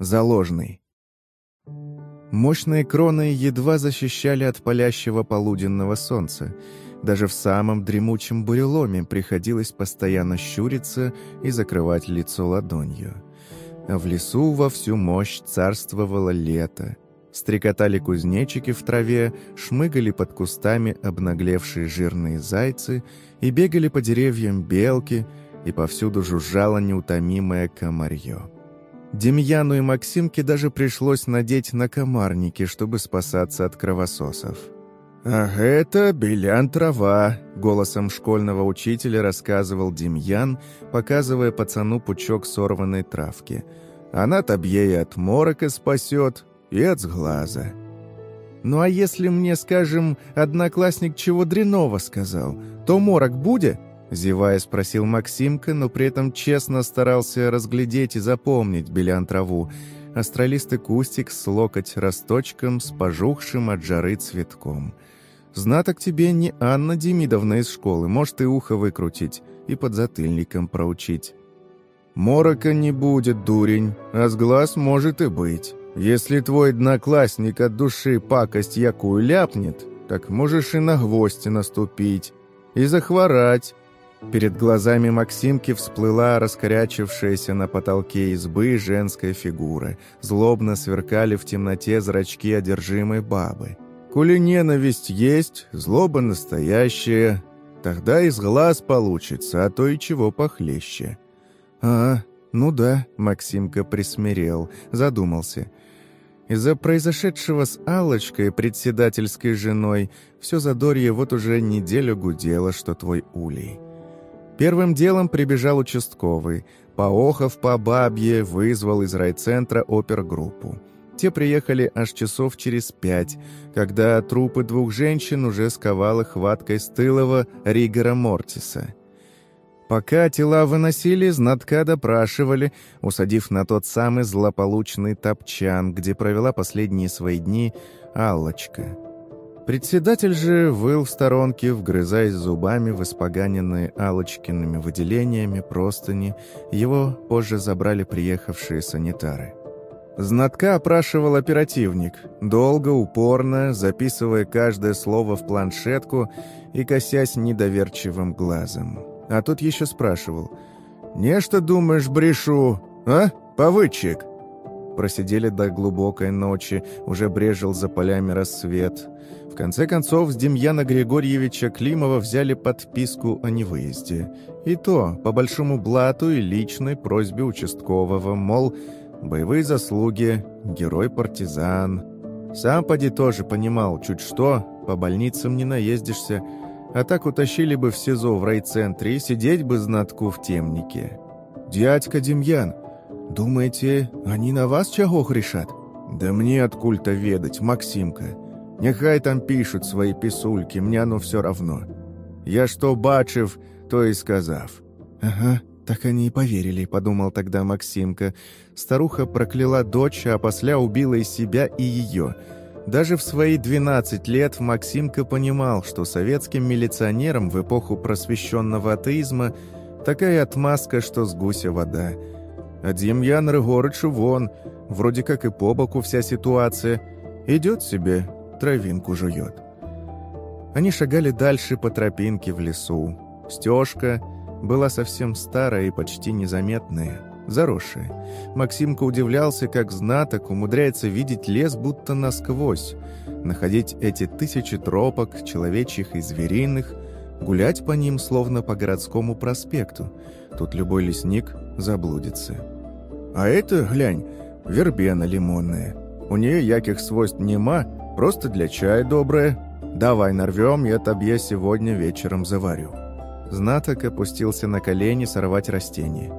Заложный. Мощные кроны едва защищали от палящего полуденного солнца. Даже в самом дремучем буреломе приходилось постоянно щуриться и закрывать лицо ладонью. А в лесу во всю мощь царствовало лето. Стрекотали кузнечики в траве, шмыгали под кустами обнаглевшие жирные зайцы и бегали по деревьям белки, и повсюду жужжало неутомимое комарье. Демьяну и Максимке даже пришлось надеть накомарники, чтобы спасаться от кровососов. «А это белян трава», — голосом школьного учителя рассказывал Демьян, показывая пацану пучок сорванной травки. «Она табье и от морока спасет, и от сглаза». «Ну а если мне, скажем, одноклассник чего дряного сказал, то морок будет?» Зевая спросил Максимка, но при этом честно старался разглядеть и запомнить белян траву. Астролистый кустик с локоть росточком, с пожухшим от жары цветком. Знаток тебе не Анна Демидовна из школы, может и ухо выкрутить, и под затыльником проучить. Морока не будет, дурень, а с глаз может и быть. Если твой одноклассник от души пакость якую ляпнет, так можешь и на гвоздь наступить, и захворать, Перед глазами Максимки всплыла раскорячившаяся на потолке избы женская фигура. Злобно сверкали в темноте зрачки одержимой бабы. «Коли ненависть есть, злоба настоящая, тогда из глаз получится, а то и чего похлеще». «А, ну да», — Максимка присмирел, задумался. Из-за произошедшего с Аллочкой, председательской женой, все задорье вот уже неделю гудело, что твой улей. Первым делом прибежал участковый. Поохов по бабье вызвал из райцентра опергруппу. Те приехали аж часов через пять, когда трупы двух женщин уже сковало хваткой стылого Ригора Мортиса. Пока тела выносили, знатка допрашивали, усадив на тот самый злополучный топчан, где провела последние свои дни Аллочка. Председатель же выл в сторонке, вгрызаясь зубами в испоганенные Алочкиными выделениями простыни. Его позже забрали приехавшие санитары. Знатка опрашивал оперативник, долго, упорно, записывая каждое слово в планшетку и косясь недоверчивым глазом. А тут еще спрашивал. «Нечто думаешь, брешу, а, повыдчик?» Просидели до глубокой ночи, уже брежил за полями рассвет конце концов, с Демьяна Григорьевича Климова взяли подписку о невыезде. И то по большому блату и личной просьбе участкового, мол, боевые заслуги, герой-партизан. Сам поди тоже понимал, чуть что, по больницам не наездишься, а так утащили бы в СИЗО в райцентре и сидеть бы знатку в темнике. «Дядька Демьян, думаете, они на вас чего грешат?» «Да мне от культа ведать, Максимка». Нехай там пишуть свої пісульки, мне оно все равно. Я что бачив, то и сказав». «Ага, так они и поверили», — подумал тогда Максимка. Старуха прокляла дочь, а после убила и себя, и ее. Даже в свои 12 лет Максимка понимал, что советским милиционерам в эпоху просвещенного атеизма такая отмазка, что с гуся вода. А Демьян Рыгорычу вон, вроде как и по боку вся ситуация. Идет себе, травинку жует. Они шагали дальше по тропинке в лесу. Стежка была совсем старая и почти незаметная, заросшая. Максимка удивлялся, как знаток умудряется видеть лес будто насквозь, находить эти тысячи тропок, человечьих и звериных, гулять по ним, словно по городскому проспекту. Тут любой лесник заблудится. А это, глянь, вербена лимонная. У нее яких свойств нема, Просто для чая доброе. Давай нарвем, я тебе сегодня вечером заварю». Знаток опустился на колени сорвать растение.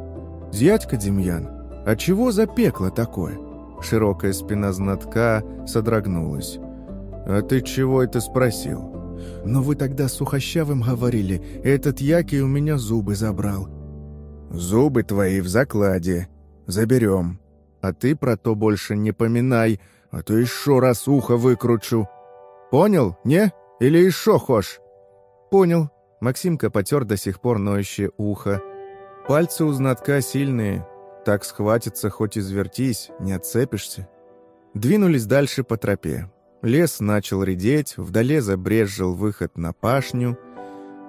«Зятька Демьян, а чего за пекло такое?» Широкая спина знатка содрогнулась. «А ты чего это спросил?» «Но вы тогда с Сухощавым говорили, этот Яки у меня зубы забрал». «Зубы твои в закладе. Заберем. А ты про то больше не поминай, а то еще раз ухо выкручу. Понял, не? Или еще хошь?» «Понял». Максимка потер до сих пор ноющее ухо. Пальцы у знатка сильные. так схватится, хоть извертись, не отцепишься. Двинулись дальше по тропе. Лес начал редеть, вдали забрезжил выход на пашню.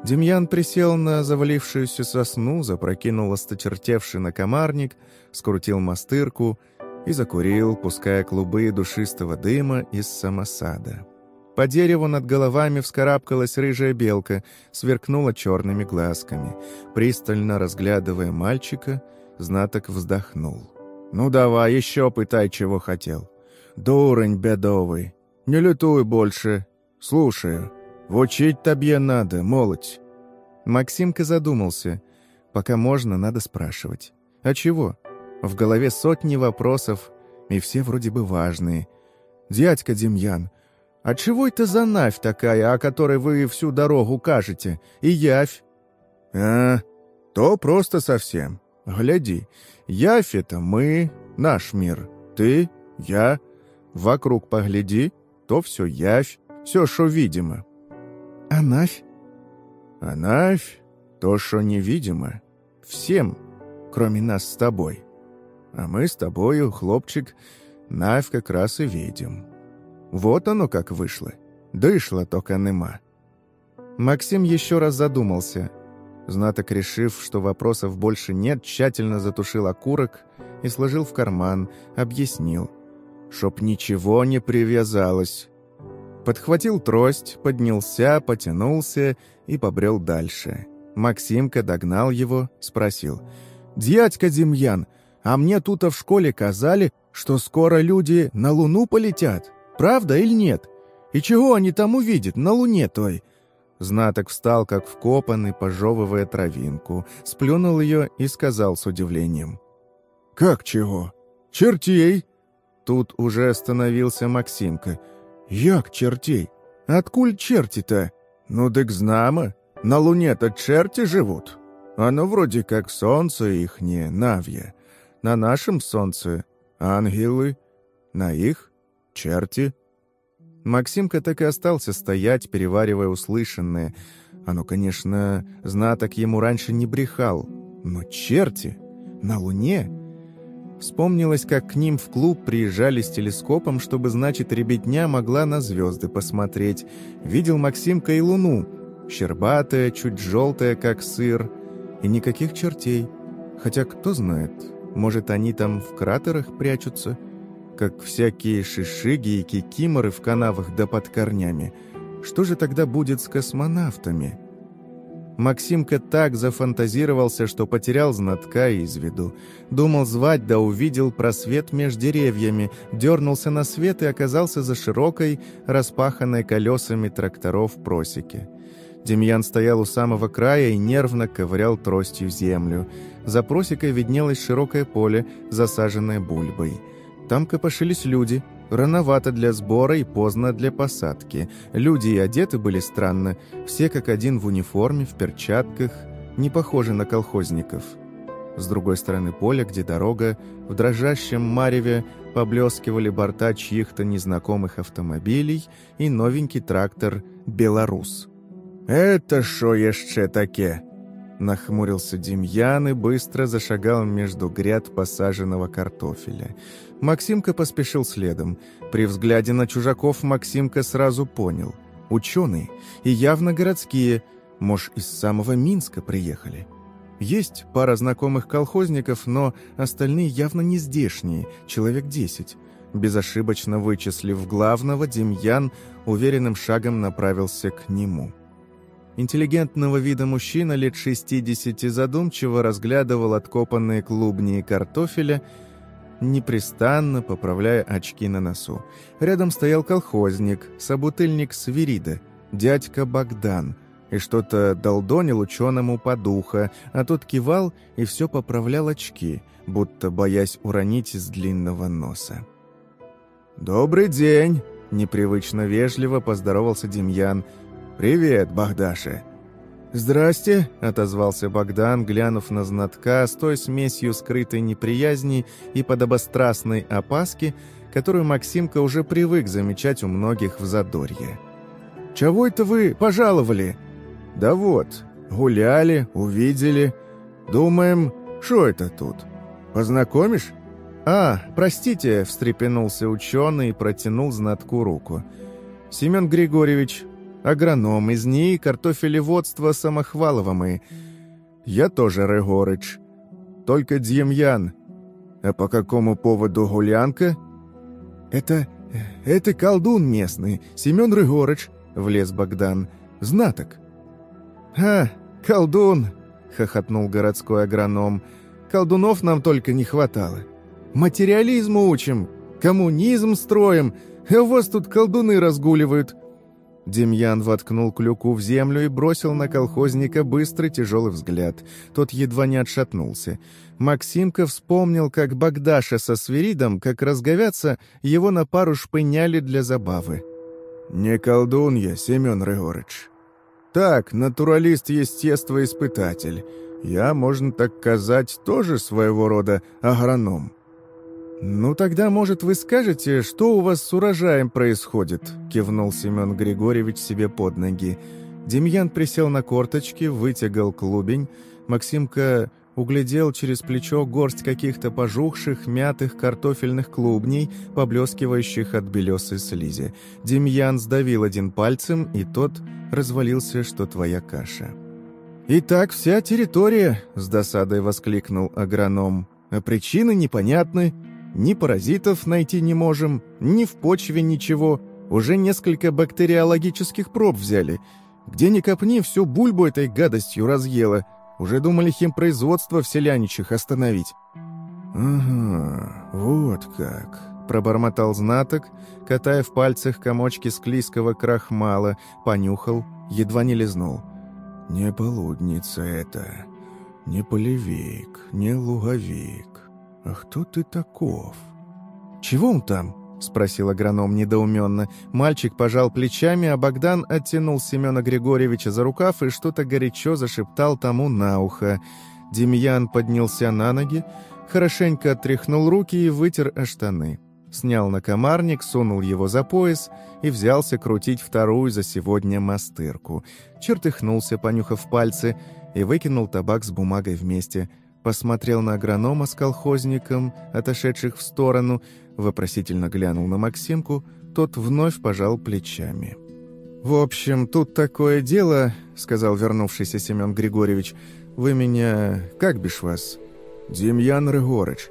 Демьян присел на завалившуюся сосну, запрокинул осточертевший на комарник, скрутил мастырку и закурил, пуская клубы душистого дыма из самосада. По дереву над головами вскарабкалась рыжая белка, сверкнула черными глазками. Пристально разглядывая мальчика, знаток вздохнул. «Ну давай, еще пытай, чего хотел». «Дурень бедовый, не лютуй больше. Слушаю. Вучить тебе надо, молодь». Максимка задумался. Пока можно, надо спрашивать. «А чего?» В голове сотни вопросов, и все вроде бы важные. «Дядька Демьян, а чего это за навь такая, о которой вы всю дорогу кажете? И явь?» «А, то просто совсем. Гляди, явь — это мы, наш мир. Ты, я. Вокруг погляди, то все явь, все, что видимо». «А навь?» «А навь — то, что невидимо. Всем, кроме нас с тобой». А мы с тобою, хлопчик, навь как раз и видим. Вот оно как вышло. Дышло только нема». Максим еще раз задумался. Знаток, решив, что вопросов больше нет, тщательно затушил окурок и сложил в карман, объяснил. Чтоб ничего не привязалось. Подхватил трость, поднялся, потянулся и побрел дальше. Максимка догнал его, спросил. «Дядька Демьян, а мне тут в школе казали, что скоро люди на Луну полетят. Правда или нет? И чего они там увидят на Луне той?» Знаток встал, как вкопанный, пожевывая травинку, сплюнул ее и сказал с удивлением. «Как чего? Чертей!» Тут уже остановился Максимка. «Як чертей? Откуль черти-то? Ну, дык знамо, на Луне-то черти живут. Оно вроде как солнце ихнее, Навья. На нашем солнце ангелы, на их черти. Максимка так и остался стоять, переваривая услышанное. Оно, конечно, знаток ему раньше не брехал. Но черти? На Луне? Вспомнилось, как к ним в клуб приезжали с телескопом, чтобы, значит, ребятня могла на звезды посмотреть. Видел Максимка и Луну. Щербатая, чуть желтая, как сыр. И никаких чертей. Хотя кто знает, может, они там в кратерах прячутся, как всякие шишиги и кикиморы в канавах да под корнями. Что же тогда будет с космонавтами? Максимка так зафантазировался, что потерял знатка из виду. Думал звать, да увидел просвет меж деревьями, дернулся на свет и оказался за широкой, распаханной колесами тракторов просеки. Демьян стоял у самого края и нервно ковырял тростью землю. За просекой виднелось широкое поле, засаженное бульбой. Там копошились люди. Рановато для сбора и поздно для посадки. Люди и одеты были странно. Все как один в униформе, в перчатках. Не похожи на колхозников. С другой стороны поля, где дорога, в дрожащем мареве поблескивали борта чьих-то незнакомых автомобилей и новенький трактор «Беларус». «Это шо еще таке?» Нахмурился Демьян и быстро зашагал между гряд посаженного картофеля. Максимка поспешил следом. При взгляде на чужаков Максимка сразу понял. Ученые и явно городские, может, из самого Минска приехали. Есть пара знакомых колхозников, но остальные явно не здешние, человек десять. Безошибочно вычислив главного, Демьян уверенным шагом направился к нему. Интеллигентного вида мужчина лет 60 задумчиво разглядывал откопанные клубни и картофеля, непрестанно поправляя очки на носу. Рядом стоял колхозник, собутыльник Свирида, дядька Богдан, и что-то долдонил ученому по духа, а тот кивал и все поправлял очки, будто боясь уронить из длинного носа. «Добрый день!» — непривычно вежливо поздоровался Демьян — «Привет, Богдаша!» «Здрасте!» — отозвался Богдан, глянув на знатка с той смесью скрытой неприязни и подобострастной опаски, которую Максимка уже привык замечать у многих в задорье. «Чего это вы пожаловали?» «Да вот, гуляли, увидели. Думаем, что это тут?» Познакомишь?» «А, простите», — встрепенулся ученый и протянул знатку руку. «Семен Григорьевич, агроном из НИИ картофелеводства Самохвалова мы. Я тоже Регорыч. Только Дьемьян. А по какому поводу гулянка?» «Это... это колдун местный, Семен Рыгорыч», — влез Богдан. «Знаток». «А, колдун!» — хохотнул городской агроном. «Колдунов нам только не хватало. Материализму учим, коммунизм строим, а у вас тут колдуны разгуливают». Демьян воткнул клюку в землю и бросил на колхозника быстрый тяжелый взгляд. Тот едва не отшатнулся. Максимка вспомнил, как Богдаша со Свиридом, как разговятся, его на пару шпыняли для забавы. «Не колдун я, Семен Рыгорыч. Так, натуралист-естествоиспытатель. Я, можно так сказать, тоже своего рода агроном». «Ну тогда, может, вы скажете, что у вас с урожаем происходит?» — кивнул Семен Григорьевич себе под ноги. Демьян присел на корточки, вытягал клубень. Максимка углядел через плечо горсть каких-то пожухших, мятых картофельных клубней, поблескивающих от белесой слизи. Демьян сдавил один пальцем, и тот развалился, что твоя каша. «Итак, вся территория», — с досадой воскликнул агроном. «А причины непонятны. Ни паразитов найти не можем, ни в почве ничего. Уже несколько бактериологических проб взяли. Где ни копни, всю бульбу этой гадостью разъела. Уже думали химпроизводство в селяничих остановить». «Ага, вот как», — пробормотал знаток, катая в пальцах комочки склизкого крахмала, понюхал, едва не лизнул. «Не полудница это, не полевик, не луговик. «А кто ты таков?» «Чего он там?» — спросил агроном недоуменно. Мальчик пожал плечами, а Богдан оттянул Семена Григорьевича за рукав и что-то горячо зашептал тому на ухо. Демьян поднялся на ноги, хорошенько отряхнул руки и вытер о штаны. Снял накомарник, сунул его за пояс и взялся крутить вторую за сегодня мастырку. Чертыхнулся, понюхав пальцы, и выкинул табак с бумагой вместе — посмотрел на агронома с колхозником, отошедших в сторону, вопросительно глянул на Максимку, тот вновь пожал плечами. «В общем, тут такое дело», — сказал вернувшийся Семен Григорьевич. «Вы меня... как бишь вас?» «Демьян Рыгорыч».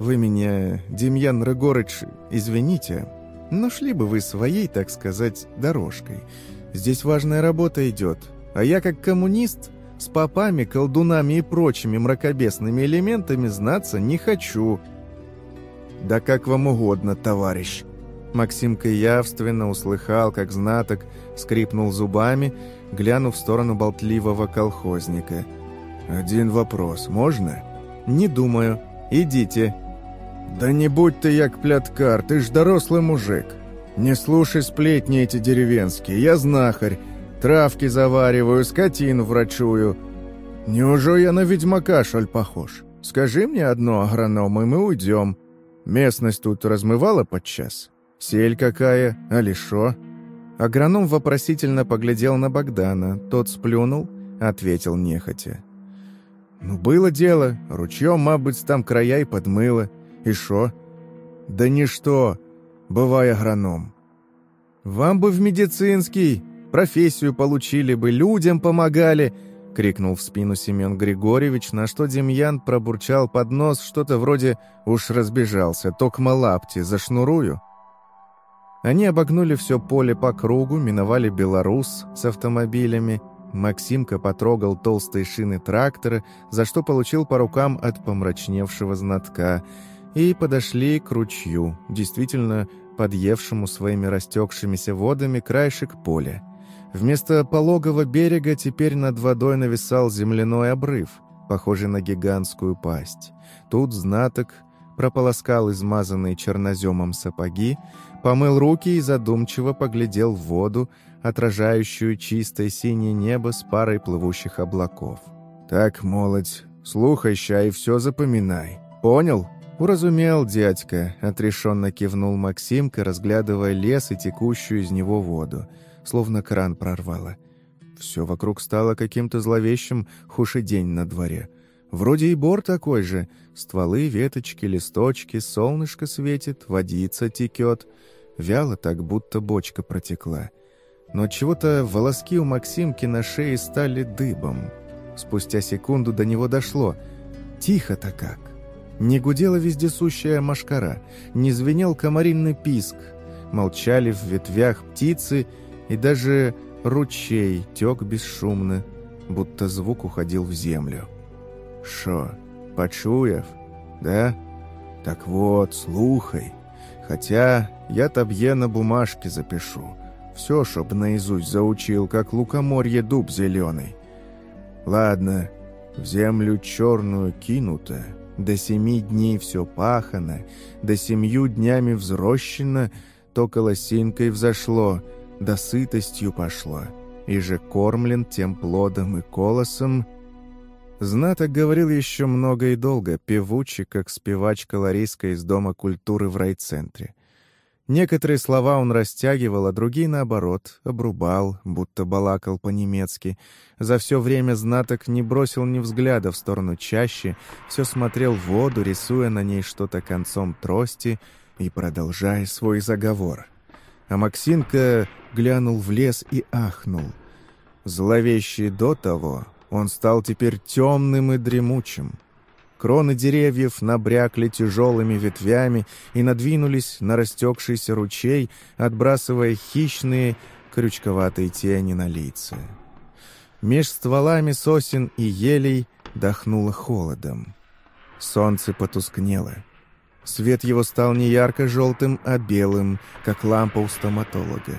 «Вы меня, Демьян Рыгорыч, извините, но шли бы вы своей, так сказать, дорожкой. Здесь важная работа идет, а я как коммунист с попами, колдунами и прочими мракобесными элементами знаться не хочу. Да как вам угодно, товарищ. Максимка явственно услыхал, как знаток скрипнул зубами, глянув в сторону болтливого колхозника. «Один вопрос, можно?» «Не думаю. Идите». «Да не будь ты як пляткар, ты ж дорослый мужик. Не слушай сплетни эти деревенские, я знахарь, Травки завариваю, скотину врачую. Неужели я на ведьмака, шоль, похож? Скажи мне одно, агроном, и мы уйдем. Местность тут размывала подчас? Сель какая, али шо?» Агроном вопросительно поглядел на Богдана. Тот сплюнул, ответил нехотя. «Ну, было дело. Ручьем, мабыть, там края и подмыло. И шо?» «Да ничто. Бывай агроном». «Вам бы в медицинский профессию получили бы, людям помогали!» — крикнул в спину Семен Григорьевич, на что Демьян пробурчал под нос что-то вроде «Уж разбежался, токма лапти, зашнурую». Они обогнули все поле по кругу, миновали «Беларус» с автомобилями. Максимка потрогал толстые шины трактора, за что получил по рукам от помрачневшего знатка, и подошли к ручью, действительно подъевшему своими растекшимися водами краешек поля. Вместо пологого берега теперь над водой нависал земляной обрыв, похожий на гигантскую пасть. Тут знаток прополоскал измазанные черноземом сапоги, помыл руки и задумчиво поглядел в воду, отражающую чистое синее небо с парой плывущих облаков. «Так, молодь, слухай ща и все запоминай. Понял?» «Уразумел, дядька», — отрешенно кивнул Максимка, разглядывая лес и текущую из него воду словно кран прорвало. Все вокруг стало каким-то зловещим, хуже день на дворе. Вроде и бор такой же. Стволы, веточки, листочки, солнышко светит, водица текет. Вяло так, будто бочка протекла. Но чего-то волоски у Максимки на шее стали дыбом. Спустя секунду до него дошло. Тихо-то как. Не гудела вездесущая машкара, не звенел комаринный писк. Молчали в ветвях птицы, и даже ручей тек бесшумно, будто звук уходил в землю. «Шо, почуяв, да? Так вот, слухай. Хотя я таб'е на бумажке запишу. Все, чтоб наизусть заучил, как лукоморье дуб зеленый. Ладно, в землю черную кинуто, до семи дней все пахано, до семью днями взрощено, то колосинкой взошло, до сытостью пошло, и же кормлен тем плодом и колосом, Знаток говорил еще много и долго, певучий, как спевачка Лариска из Дома культуры в райцентре. Некоторые слова он растягивал, а другие, наоборот, обрубал, будто балакал по-немецки. За все время знаток не бросил ни взгляда в сторону чаще, все смотрел в воду, рисуя на ней что-то концом трости и продолжая свой заговор. А Максинка глянул в лес и ахнул. Зловещий до того, он стал теперь темным и дремучим. Кроны деревьев набрякли тяжелыми ветвями и надвинулись на растекшийся ручей, отбрасывая хищные крючковатые тени на лица. Меж стволами сосен и елей дохнуло холодом. Солнце потускнело. Свет его стал не ярко-желтым, а белым, как лампа у стоматолога.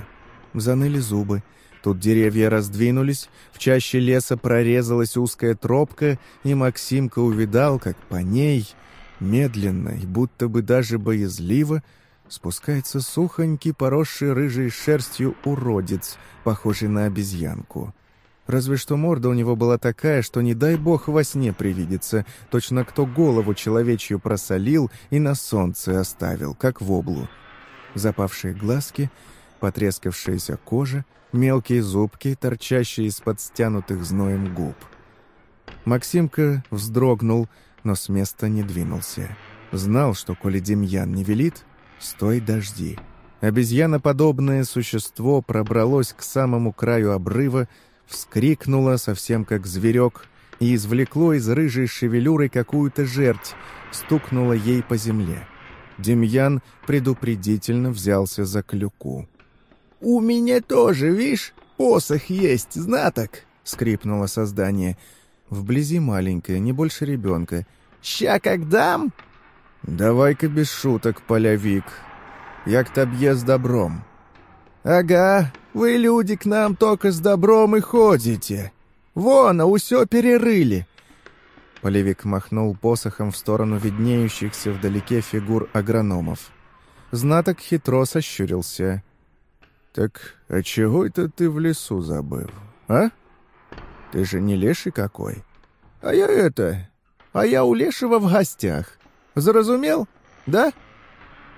Заныли зубы, Тут деревья раздвинулись, в чаще леса прорезалась узкая тропка, и Максимка увидал, как по ней, медленно и будто бы даже боязливо, спускается сухонький, поросший рыжей шерстью уродец, похожий на обезьянку. Разве что морда у него была такая, что не дай бог во сне привидится, точно кто голову человечью просолил и на солнце оставил, как в облу. Запавшие глазки, потрескавшаяся кожа — мелкие зубки, торчащие из-под стянутых зноем губ. Максимка вздрогнул, но с места не двинулся. Знал, что коли Демьян не велит, стой дожди. Обезьяноподобное существо пробралось к самому краю обрыва, вскрикнуло, совсем как зверек, и извлекло из рыжей шевелюры какую-то жерть, стукнуло ей по земле. Демьян предупредительно взялся за клюку. «У меня тоже, видишь, посох есть, знаток!» — скрипнуло создание. Вблизи маленькое, не больше ребенка. «Ща как дам?» «Давай-ка без шуток, полявик. Як таб'е с добром». «Ага, вы, люди, к нам только с добром и ходите. Вон, а усё перерыли». Полевик махнул посохом в сторону виднеющихся вдалеке фигур агрономов. Знаток хитро сощурился. «Так а чего это ты в лесу забыл, а? Ты же не леший какой?» «А я это... А я у лешего в гостях. Заразумел, да?»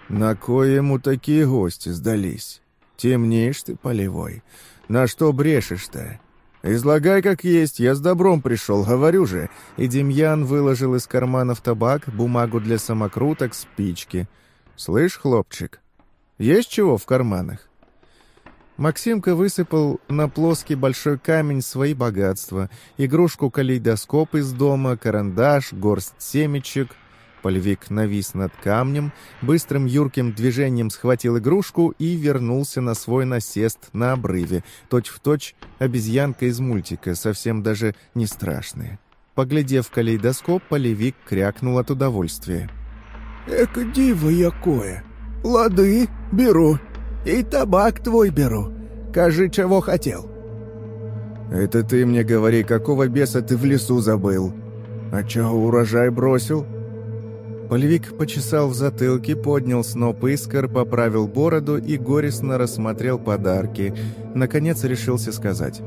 «На кое ему такие гости сдались? Темнеешь ты, полевой. На что брешешь-то?» «Излагай как есть, я с добром пришел, говорю же». И Демьян выложил из карманов табак, бумагу для самокруток, спички. «Слышь, хлопчик, есть чего в карманах?» Максимка высыпал на плоский большой камень свои богатства. Игрушку-калейдоскоп из дома, карандаш, горсть семечек. Полевик навис над камнем, быстрым юрким движением схватил игрушку и вернулся на свой насест на обрыве, точь-в-точь обезьянка из мультика, совсем даже не страшная. Поглядев калейдоскоп, полевик крякнул от удовольствия. «Эка диво якое! Лады, беру!» И табак твой беру. Кажи, чего хотел». «Это ты мне говори, какого беса ты в лесу забыл? А чего урожай бросил?» Полевик почесал в затылке, поднял сноп искр, поправил бороду и горестно рассмотрел подарки. Наконец решился сказать.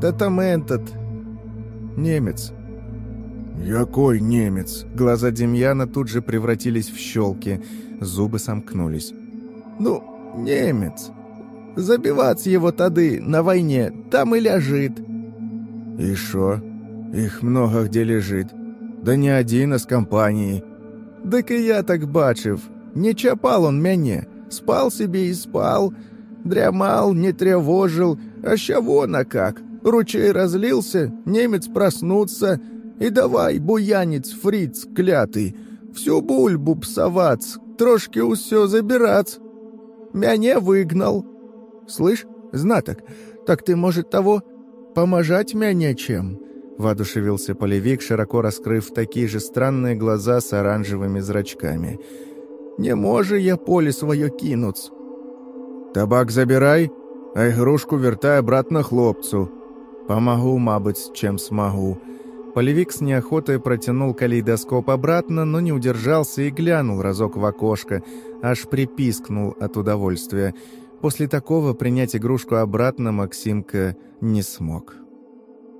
«Да там этот... немец». «Якой немец?» Глаза Демьяна тут же превратились в щелки, зубы сомкнулись. «Ну, немец. Забиваться его тады на войне, там и лежит». «И шо? Их много где лежит. Да не один, а з компанією. Дык і я так бачив. Не чапал он мяне, спал себе и спал, дрямал, не тревожил, а щавона как. Ручей разлился, немец проснуться, и давай, буянец, фриц, клятый, всю бульбу псовац, трошки усё забирать. Мяне выгнал. Слышь, знаток, так ты, может, того, поможать мяне чем?» Воодушевился полевик, широко раскрыв такие же странные глаза с оранжевыми зрачками. «Не може я поле свое кинуться». «Табак забирай, а игрушку вертай обратно хлопцу». «Помогу, мабыть, чем смогу». Полевик с неохотой протянул калейдоскоп обратно, но не удержался и глянул разок в окошко, аж припискнул от удовольствия. После такого принять игрушку обратно Максимка не смог.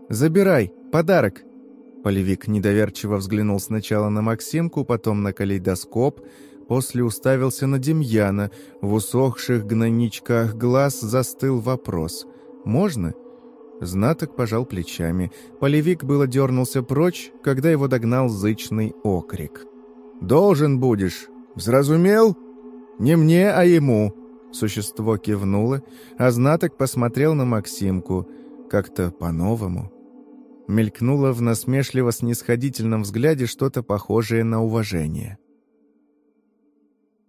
«Забирай, подарок!» Полевик недоверчиво взглянул сначала на Максимку, потом на калейдоскоп, после уставился на Демьяна. В усохших гнойничках глаз застыл вопрос. «Можно?» Знаток пожал плечами. Полевик было дернулся прочь, когда его догнал зычный окрик. «Должен будешь! Взразумел? Не мне, а ему!» Существо кивнуло, а знаток посмотрел на Максимку как-то по-новому. Мелькнуло в насмешливо-снисходительном взгляде что-то похожее на уважение.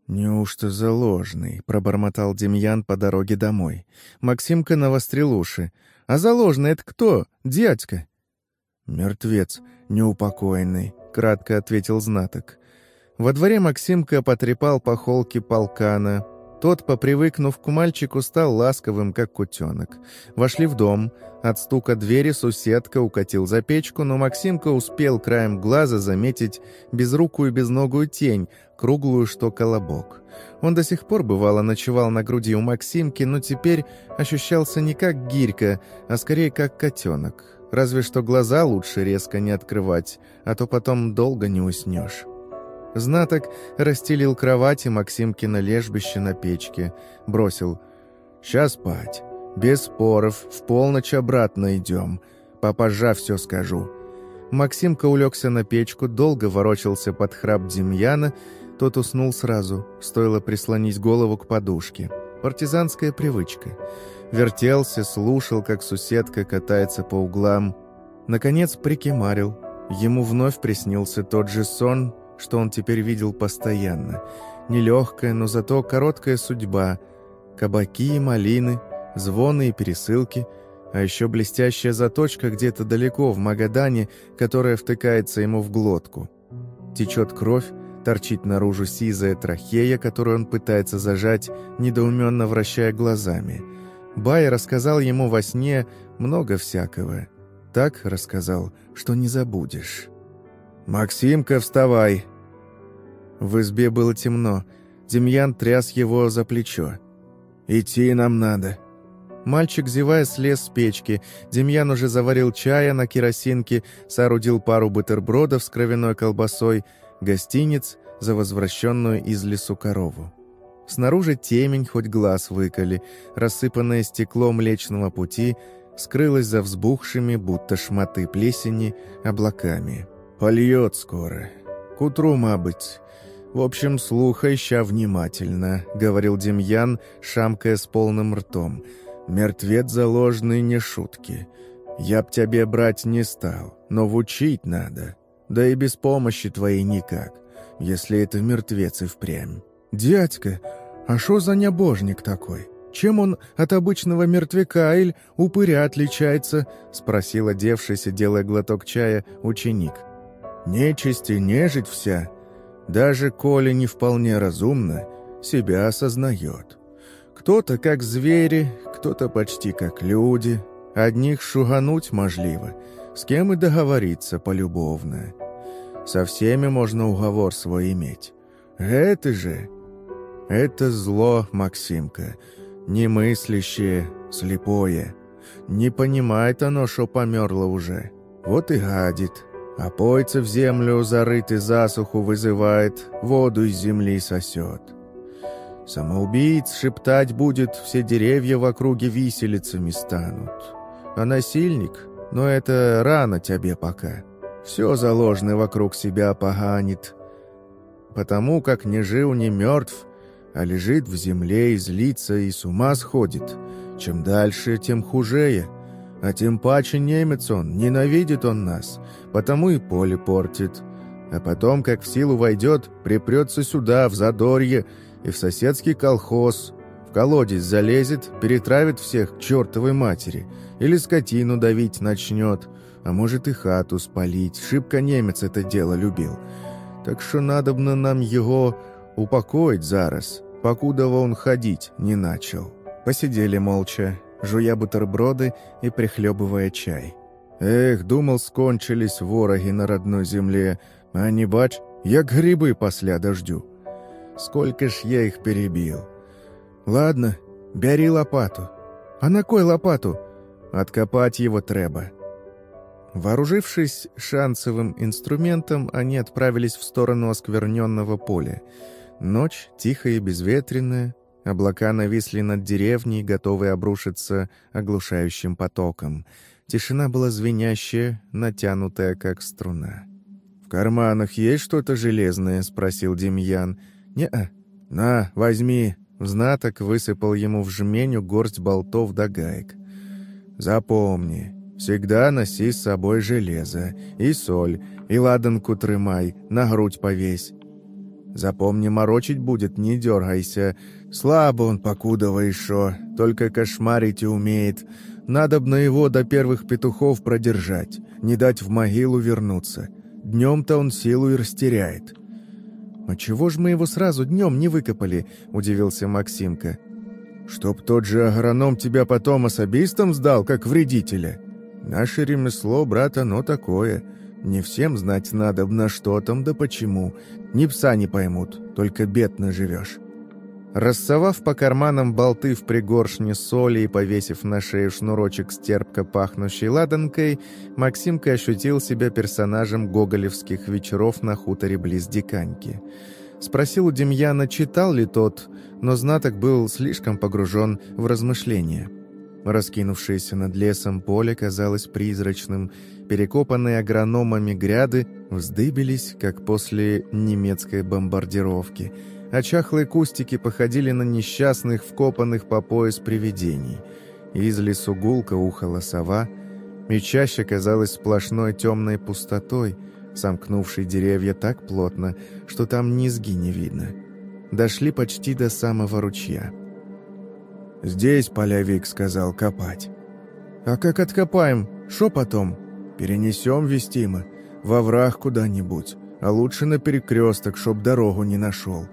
«Неужто заложный?» — пробормотал Демьян по дороге домой. Максимка навострил уши. «А заложный — это кто, дядька?» «Мертвец, неупокоенный», — кратко ответил знаток. Во дворе Максимка потрепал по холке полкана, тот, попривыкнув к мальчику, стал ласковым, как кутенок. Вошли в дом. От стука двери суседка укатил за печку, но Максимка успел краем глаза заметить безрукую безногую тень, круглую, что колобок. Он до сих пор, бывало, ночевал на груди у Максимки, но теперь ощущался не как гирька, а скорее как котенок. Разве что глаза лучше резко не открывать, а то потом долго не уснешь. Знаток расстелил кровать и Максимкино лежбище на печке. Бросил. «Сейчас спать. Без споров. В полночь обратно идем. Попозже все скажу». Максимка улегся на печку, долго ворочался под храп Демьяна. Тот уснул сразу. Стоило прислонить голову к подушке. Партизанская привычка. Вертелся, слушал, как суседка катается по углам. Наконец прикимарил. Ему вновь приснился тот же сон — что он теперь видел постоянно. Нелегкая, но зато короткая судьба. Кабаки и малины, звоны и пересылки, а еще блестящая заточка где-то далеко в Магадане, которая втыкается ему в глотку. Течет кровь, торчит наружу сизая трахея, которую он пытается зажать, недоуменно вращая глазами. Бай рассказал ему во сне много всякого. Так рассказал, что не забудешь. «Максимка, вставай!» В избе было темно. Демьян тряс его за плечо. «Идти нам надо». Мальчик, зевая, слез с печки. Демьян уже заварил чая на керосинке, соорудил пару бутербродов с кровяной колбасой, гостиниц за возвращенную из лесу корову. Снаружи темень, хоть глаз выколи, рассыпанное стекло Млечного Пути скрылось за взбухшими, будто шматы плесени, облаками. Польет скоро. К утру, мабыть. В общем, слухай ща внимательно», — говорил Демьян, шамкая с полным ртом. «Мертвец заложный не шутки. Я б тебе брать не стал, но вучить надо. Да и без помощи твоей никак, если это мертвец и впрямь». «Дядька, а что за небожник такой? Чем он от обычного мертвяка или упыря отличается?» — спросил одевшийся, делая глоток чая, ученик. Нечисть и нежить вся, даже коли не вполне разумно, себя осознает. Кто-то как звери, кто-то почти как люди. Одних шугануть можливо, с кем и договориться полюбовно. Со всеми можно уговор свой иметь. Это же... Это зло, Максимка, немыслящее, слепое. Не понимает оно, что померло уже. Вот и гадит, а пойца в землю зарытый засуху вызывает, воду из земли сосет. Самоубийц шептать будет, все деревья в округе виселицами станут. А насильник, но это рано тебе пока. Все заложное вокруг себя поганит. Потому как не жил, не мертв, а лежит в земле и злится, и с ума сходит. Чем дальше, тем хужее. А тем паче немец он, ненавидит он нас, потому и поле портит. А потом, как в силу войдет, припрется сюда, в Задорье, и в соседский колхоз, в колодец залезет, перетравит всех к чертовой матери, или скотину давить начнет, а может и хату спалить. Шибко немец это дело любил. Так что надобно нам его упокоить зараз, покуда он ходить не начал». Посидели молча, жуя бутерброды и прихлебывая чай. «Эх, думал, скончились вороги на родной земле, а не бач, як грибы после дождю. Сколько ж я их перебил. Ладно, бери лопату. А на кой лопату? Откопать его треба». Вооружившись шансовым инструментом, они отправились в сторону оскверненного поля. Ночь, тихая и безветренная, Облака нависли над деревней, готовые обрушиться оглушающим потоком. Тишина была звенящая, натянутая, как струна. «В карманах есть что-то железное?» — спросил Демьян. «Не-а». «На, возьми». Знаток высыпал ему в жменю горсть болтов до гаек. «Запомни, всегда носи с собой железо, и соль, и ладанку трымай, на грудь повесь. Запомни, морочить будет, не дергайся. Слабо он покудово еще, только кошмарить и умеет. Надобно его до первых петухов продержать, не дать в могилу вернуться. Днем-то он силу и растеряет». «А чего ж мы его сразу днем не выкопали?» – удивился Максимка. «Чтоб тот же агроном тебя потом особистом сдал, как вредителя. Наше ремесло, брат, оно такое. Не всем знать надо, на что там да почему. Ни пса не поймут, только бедно живешь». Рассовав по карманам болты в пригоршне соли и повесив на шею шнурочек с терпко пахнущей ладанкой, Максимка ощутил себя персонажем гоголевских вечеров на хуторе близ Диканьки. Спросил у Демьяна, читал ли тот, но знаток был слишком погружен в размышления. Раскинувшееся над лесом поле казалось призрачным, перекопанные агрономами гряды вздыбились, как после немецкой бомбардировки, а чахлые кустики походили на несчастных, вкопанных по пояс привидений. Из лесу гулко ухала сова, и чаще казалась сплошной темной пустотой, сомкнувшей деревья так плотно, что там низги не видно. Дошли почти до самого ручья. «Здесь полявик сказал копать». «А как откопаем? Что потом?» «Перенесем вестимо. Во враг куда-нибудь. А лучше на перекресток, чтоб дорогу не нашел.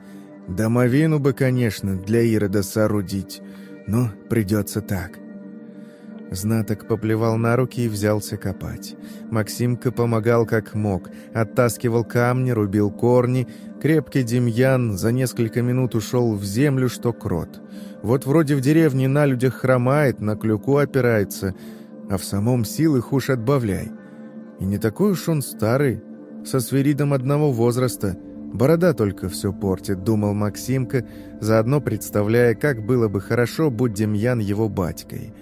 Домовину бы, конечно, для Ирода соорудить, но придется так». Знаток поплевал на руки и взялся копать. Максимка помогал как мог, оттаскивал камни, рубил корни. Крепкий Демьян за несколько минут ушел в землю, что крот. Вот вроде в деревне на людях хромает, на клюку опирается, а в самом силы хуш отбавляй. И не такой уж он старый, со свиридом одного возраста. Борода только все портит, думал Максимка, заодно представляя, как было бы хорошо, будь Демьян его батькой.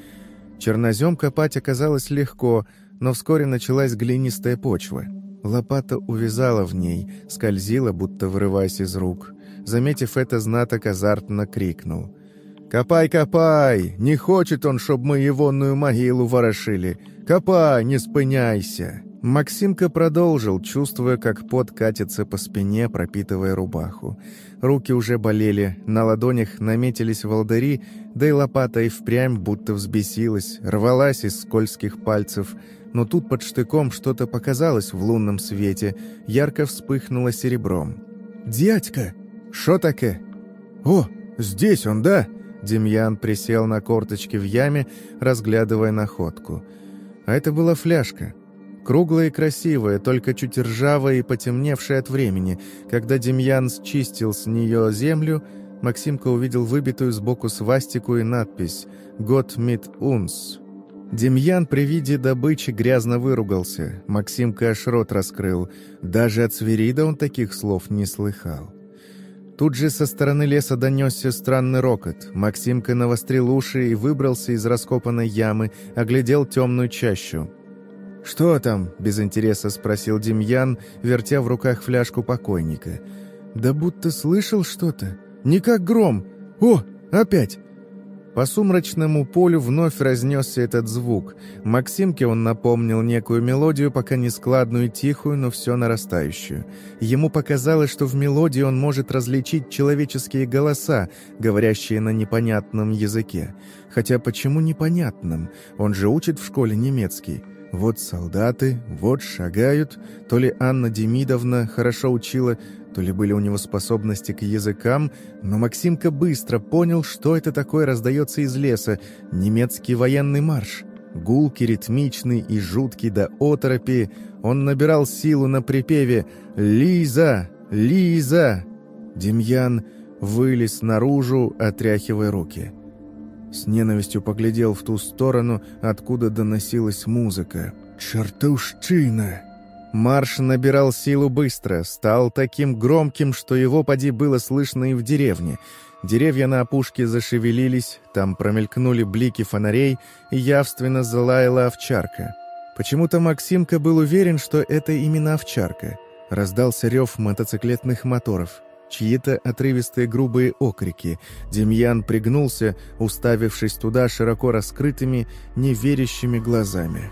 Чернозем копать оказалось легко, но вскоре началась глинистая почва. Лопата увязала в ней, скользила, будто вырываясь из рук. Заметив это, знаток азартно крикнул. «Копай, копай! Не хочет он, чтоб мы егонную могилу ворошили! Копай, не спыняйся!» Максимка продолжил, чувствуя, как пот катится по спине, пропитывая рубаху. Руки уже болели, на ладонях наметились волдыри, да и лопата и впрямь будто взбесилась, рвалась из скользких пальцев. Но тут под штыком что-то показалось в лунном свете, ярко вспыхнуло серебром. «Дядька! Шо таке?» «О, здесь он, да?» Демьян присел на корточки в яме, разглядывая находку. А это была фляжка. Круглая и красивая, только чуть ржавая и потемневшая от времени. Когда Демьян счистил с нее землю, Максимка увидел выбитую сбоку свастику и надпись «Гот мит унс». Демьян при виде добычи грязно выругался. Максимка аж рот раскрыл. Даже от свирида он таких слов не слыхал. Тут же со стороны леса донесся странный рокот. Максимка навострил уши и выбрался из раскопанной ямы, оглядел темную чащу. «Что там?» — без интереса спросил Демьян, вертя в руках фляжку покойника. «Да будто слышал что-то. Не как гром. О, опять!» По сумрачному полю вновь разнесся этот звук. Максимке он напомнил некую мелодию, пока не складную и тихую, но все нарастающую. Ему показалось, что в мелодии он может различить человеческие голоса, говорящие на непонятном языке. Хотя почему непонятном? Он же учит в школе немецкий. Вот солдаты, вот шагают. То ли Анна Демидовна хорошо учила, то ли были у него способности к языкам, но Максимка быстро понял, что это такое раздается из леса. Немецкий военный марш. Гулкий, ритмичный и жуткий до оторопи, он набирал силу на припеве «Лиза! Лиза!». Демьян вылез наружу, отряхивая руки. С ненавистью поглядел в ту сторону, откуда доносилась музыка. «Чертовщина!» Марш набирал силу быстро, стал таким громким, что его поди было слышно и в деревне. Деревья на опушке зашевелились, там промелькнули блики фонарей, и явственно залаяла овчарка. Почему-то Максимка был уверен, что это именно овчарка. Раздался рев мотоциклетных моторов. Чьи-то отрывистые грубые окрики. Демьян пригнулся, уставившись туда широко раскрытыми, неверящими глазами.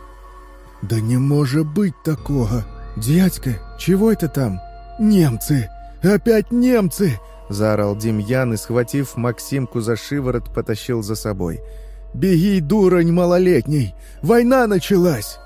«Да не может быть такого! Дядька, чего это там? Немцы! Опять немцы!» Заорал Демьян и, схватив Максимку за шиворот, потащил за собой. «Беги, дурань малолетний! Война началась!»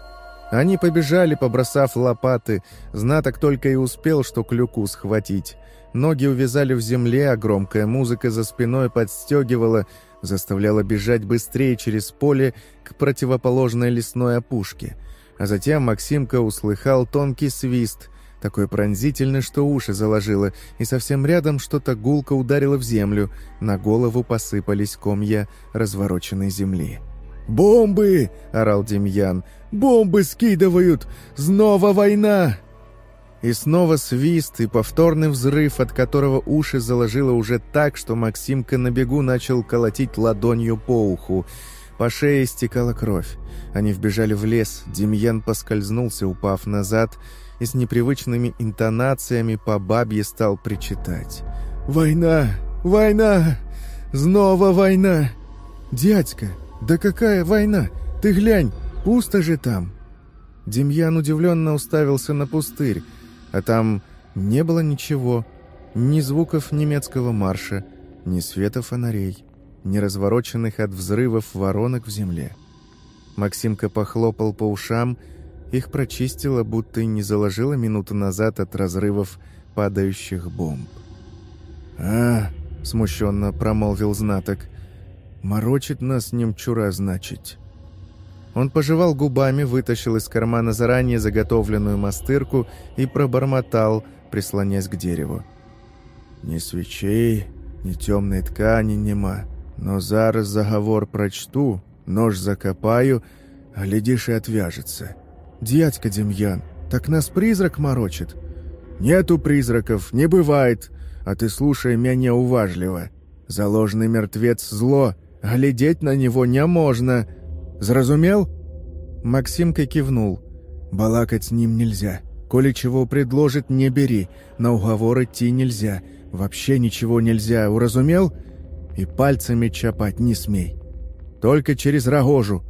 Они побежали, побросав лопаты. Знаток только и успел, что клюку схватить. Ноги увязали в земле, а громкая музыка за спиной подстегивала, заставляла бежать быстрее через поле к противоположной лесной опушке — а затем Максимка услыхал тонкий свист, такой пронзительный, что уши заложило, и совсем рядом что-то гулко ударило в землю, на голову посыпались комья развороченной земли. «Бомбы!» — орал Демьян. «Бомбы скидывают! Снова война!» И снова свист и повторный взрыв, от которого уши заложило уже так, что Максимка на бегу начал колотить ладонью по уху — по шее стекала кровь. Они вбежали в лес, Демьян поскользнулся, упав назад, и с непривычными интонациями по бабье стал причитать. «Война! Война! Снова война! Дядька, да какая война? Ты глянь, пусто же там!» Демьян удивленно уставился на пустырь, а там не было ничего, ни звуков немецкого марша, ни света фонарей не развороченных от взрывов воронок в земле. Максимка похлопал по ушам, их прочистило, будто и не заложило минуту назад от разрывов падающих бомб. «А, — смущенно промолвил знаток, — морочит нас немчура, значит». Он пожевал губами, вытащил из кармана заранее заготовленную мастырку и пробормотал, прислонясь к дереву. «Ни свечей, ни темной ткани нема. Но зараз заговор прочту, нож закопаю, а глядишь и отвяжется. Дядька Демьян, так нас призрак морочит? Нету призраков, не бывает, а ты слушай меня уважливо. Заложенный мертвец зло, глядеть на него не можно. Зразумел? Максимка кивнул. Балакать с ним нельзя. Коли чего предложит, не бери. На уговор идти нельзя. Вообще ничего нельзя, уразумел? — и пальцами чапать не смей. Только через рогожу.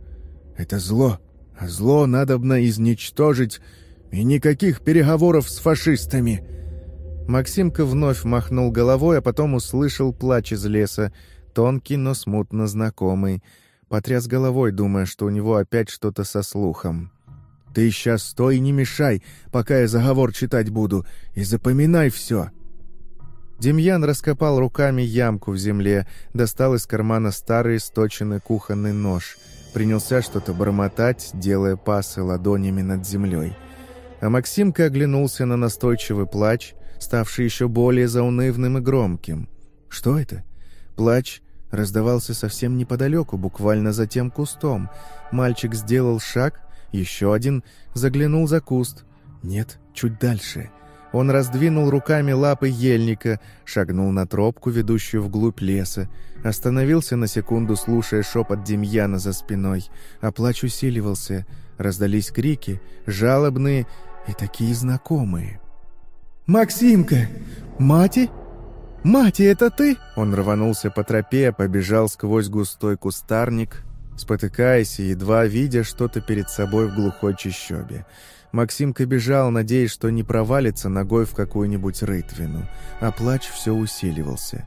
Это зло, а зло надобно изничтожить, и никаких переговоров с фашистами». Максимка вновь махнул головой, а потом услышал плач из леса, тонкий, но смутно знакомый. Потряс головой, думая, что у него опять что-то со слухом. «Ты сейчас стой и не мешай, пока я заговор читать буду, и запоминай все!» Демьян раскопал руками ямку в земле, достал из кармана старый сточенный кухонный нож. Принялся что-то бормотать, делая пасы ладонями над землей. А Максимка оглянулся на настойчивый плач, ставший еще более заунывным и громким. Что это? Плач раздавался совсем неподалеку, буквально за тем кустом. Мальчик сделал шаг, еще один, заглянул за куст. Нет, чуть дальше — он раздвинул руками лапы ельника, шагнул на тропку, ведущую вглубь леса, остановился на секунду, слушая шепот Демьяна за спиной, а плач усиливался, Раздались крики, жалобные и такие знакомые. «Максимка! Мати? Мати, это ты?» Он рванулся по тропе, побежал сквозь густой кустарник, спотыкаясь и едва видя что-то перед собой в глухой чащобе. Максимка бежал, надеясь, что не провалится ногой в какую-нибудь рытвину, а плач все усиливался.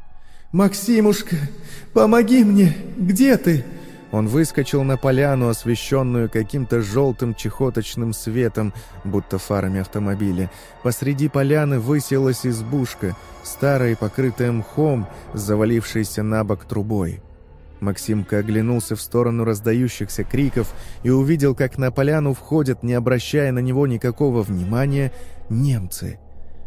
«Максимушка, помоги мне! Где ты?» Он выскочил на поляну, освещенную каким-то желтым чехоточным светом, будто фарами автомобиля. Посреди поляны высилась избушка, старая и покрытая мхом, завалившаяся на бок трубой. Максимка оглянулся в сторону раздающихся криков и увидел, как на поляну входят, не обращая на него никакого внимания, немцы.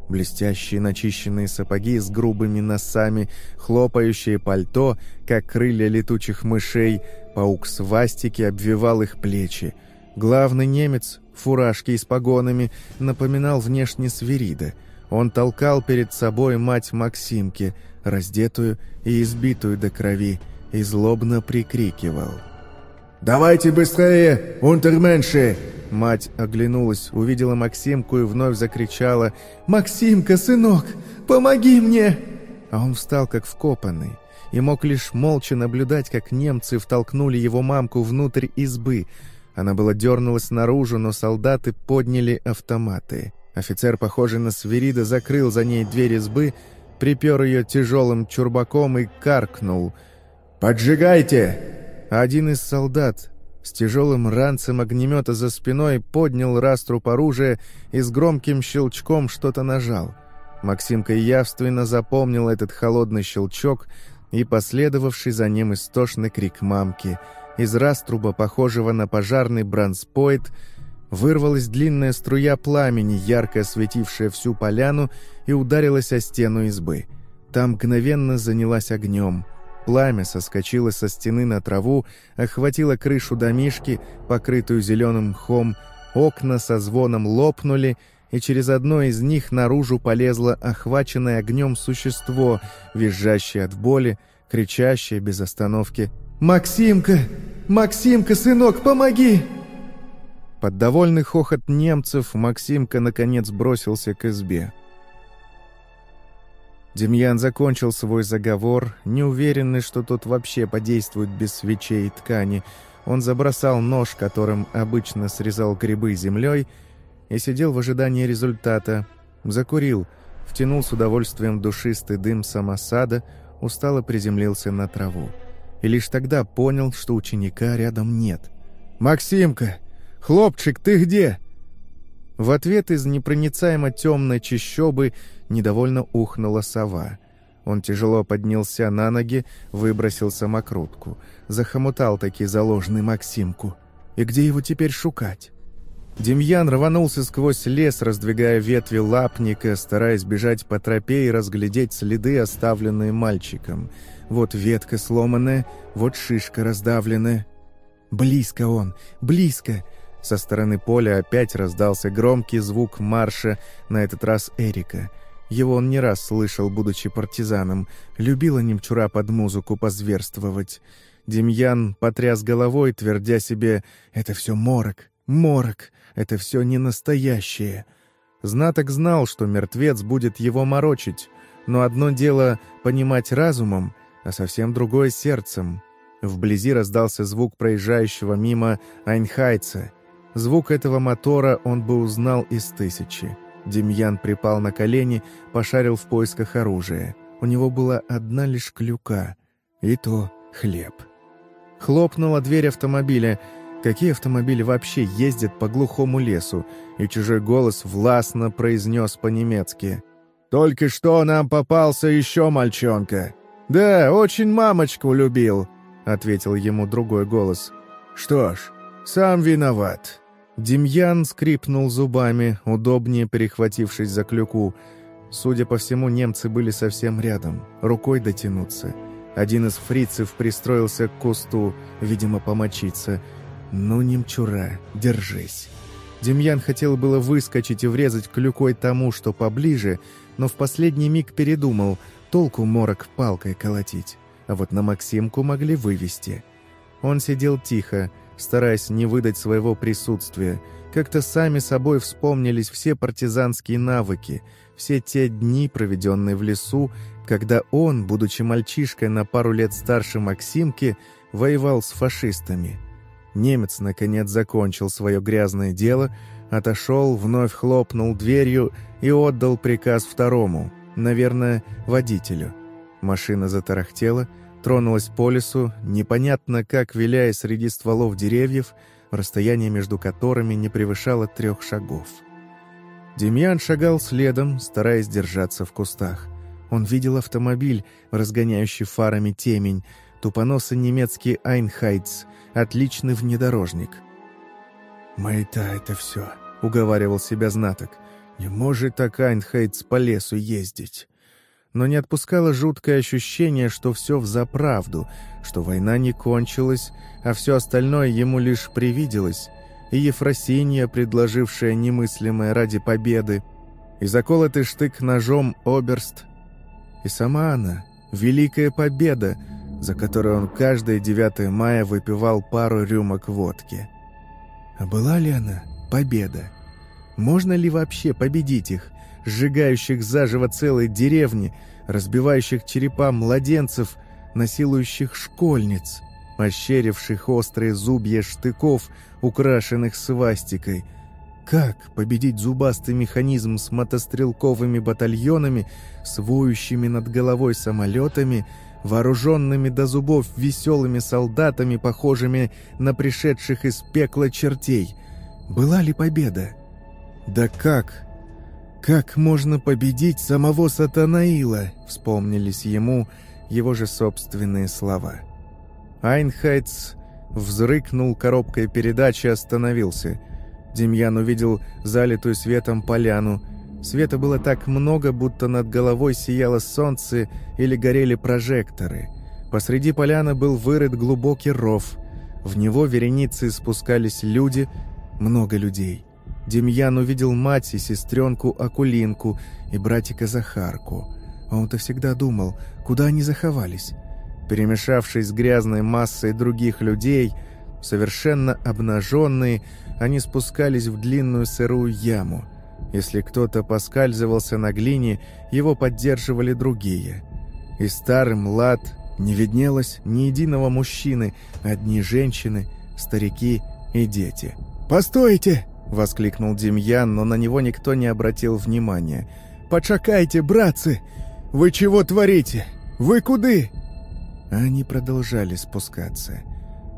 Блестящие начищенные сапоги с грубыми носами, хлопающее пальто, как крылья летучих мышей, паук свастики обвивал их плечи. Главный немец, в фуражке и с погонами, напоминал внешне свирида. Он толкал перед собой мать Максимки, раздетую и избитую до крови, и злобно прикрикивал. «Давайте быстрее, унтерменши!» Мать оглянулась, увидела Максимку и вновь закричала «Максимка, сынок, помоги мне!» А он встал как вкопанный и мог лишь молча наблюдать, как немцы втолкнули его мамку внутрь избы. Она была дернулась наружу, но солдаты подняли автоматы. Офицер, похожий на свирида, закрыл за ней дверь избы, припер ее тяжелым чурбаком и каркнул — «Поджигайте!» Один из солдат с тяжелым ранцем огнемета за спиной поднял раструб оружия и с громким щелчком что-то нажал. Максимка явственно запомнил этот холодный щелчок и последовавший за ним истошный крик мамки. Из раструба, похожего на пожарный бранспойт, вырвалась длинная струя пламени, ярко осветившая всю поляну, и ударилась о стену избы. Там мгновенно занялась огнем — Пламя соскочило со стены на траву, охватило крышу домишки, покрытую зеленым мхом, окна со звоном лопнули, и через одно из них наружу полезло охваченное огнем существо, визжащее от боли, кричащее без остановки «Максимка! Максимка, сынок, помоги!» Под довольный хохот немцев Максимка наконец бросился к избе. Демьян закончил свой заговор, неуверенный, что тот вообще подействует без свечей и ткани. Он забросал нож, которым обычно срезал грибы землей, и сидел в ожидании результата. Закурил, втянул с удовольствием душистый дым самосада, устало приземлился на траву. И лишь тогда понял, что ученика рядом нет. «Максимка! Хлопчик, ты где?» В ответ из непроницаемо темной чащобы недовольно ухнула сова. Он тяжело поднялся на ноги, выбросил самокрутку. Захомутал таки заложенный Максимку. И где его теперь шукать? Демьян рванулся сквозь лес, раздвигая ветви лапника, стараясь бежать по тропе и разглядеть следы, оставленные мальчиком. Вот ветка сломанная, вот шишка раздавленная. Близко он, близко. Со стороны поля опять раздался громкий звук марша, на этот раз Эрика. Его он не раз слышал, будучи партизаном. Любила немчура под музыку позверствовать. Демьян потряс головой, твердя себе «Это все морок, морок, это все не настоящее». Знаток знал, что мертвец будет его морочить, но одно дело понимать разумом, а совсем другое — сердцем. Вблизи раздался звук проезжающего мимо Айнхайца — Звук этого мотора он бы узнал из тысячи. Демьян припал на колени, пошарил в поисках оружия. У него была одна лишь клюка. И то хлеб. Хлопнула дверь автомобиля. Какие автомобили вообще ездят по глухому лесу? И чужой голос властно произнес по-немецки. «Только что нам попался еще мальчонка». «Да, очень мамочку любил», — ответил ему другой голос. «Что ж, сам виноват». Демьян скрипнул зубами, удобнее перехватившись за клюку. Судя по всему, немцы были совсем рядом, рукой дотянуться. Один из фрицев пристроился к кусту, видимо, помочиться. «Ну, немчура, держись». Демьян хотел было выскочить и врезать клюкой тому, что поближе, но в последний миг передумал, толку морок палкой колотить. А вот на Максимку могли вывести. Он сидел тихо, стараясь не выдать своего присутствия. Как-то сами собой вспомнились все партизанские навыки, все те дни, проведенные в лесу, когда он, будучи мальчишкой на пару лет старше Максимки, воевал с фашистами. Немец, наконец, закончил свое грязное дело, отошел, вновь хлопнул дверью и отдал приказ второму, наверное, водителю. Машина затарахтела, тронулась по лесу, непонятно как виляя среди стволов деревьев, расстояние между которыми не превышало трех шагов. Демьян шагал следом, стараясь держаться в кустах. Он видел автомобиль, разгоняющий фарами темень, тупоносый немецкий «Einheits», отличный внедорожник. «Маята — это все», — уговаривал себя знаток. «Не может так Einheits по лесу ездить» но не отпускало жуткое ощущение, что все взаправду, что война не кончилась, а все остальное ему лишь привиделось, и Ефросинья, предложившая немыслимое ради победы, и заколотый штык ножом оберст, и сама она, великая победа, за которой он каждое 9 мая выпивал пару рюмок водки. А была ли она победа? Можно ли вообще победить их? сжигающих заживо целые деревни, разбивающих черепа младенцев, насилующих школьниц, ощеривших острые зубья штыков, украшенных свастикой. Как победить зубастый механизм с мотострелковыми батальонами, с воющими над головой самолетами, вооруженными до зубов веселыми солдатами, похожими на пришедших из пекла чертей? Была ли победа? Да как «Как можно победить самого Сатанаила?» — вспомнились ему его же собственные слова. Айнхайтс взрыкнул коробкой передачи и остановился. Демьян увидел залитую светом поляну. Света было так много, будто над головой сияло солнце или горели прожекторы. Посреди поляны был вырыт глубокий ров. В него вереницы спускались люди, много людей. Демьян увидел мать и сестренку Акулинку и братика Захарку. Он-то всегда думал, куда они заховались. Перемешавшись с грязной массой других людей, совершенно обнаженные, они спускались в длинную сырую яму. Если кто-то поскальзывался на глине, его поддерживали другие. И старый млад не виднелось ни единого мужчины, одни женщины, старики и дети. «Постойте!» — воскликнул Демьян, но на него никто не обратил внимания. «Почакайте, братцы! Вы чего творите? Вы куды?» Они продолжали спускаться.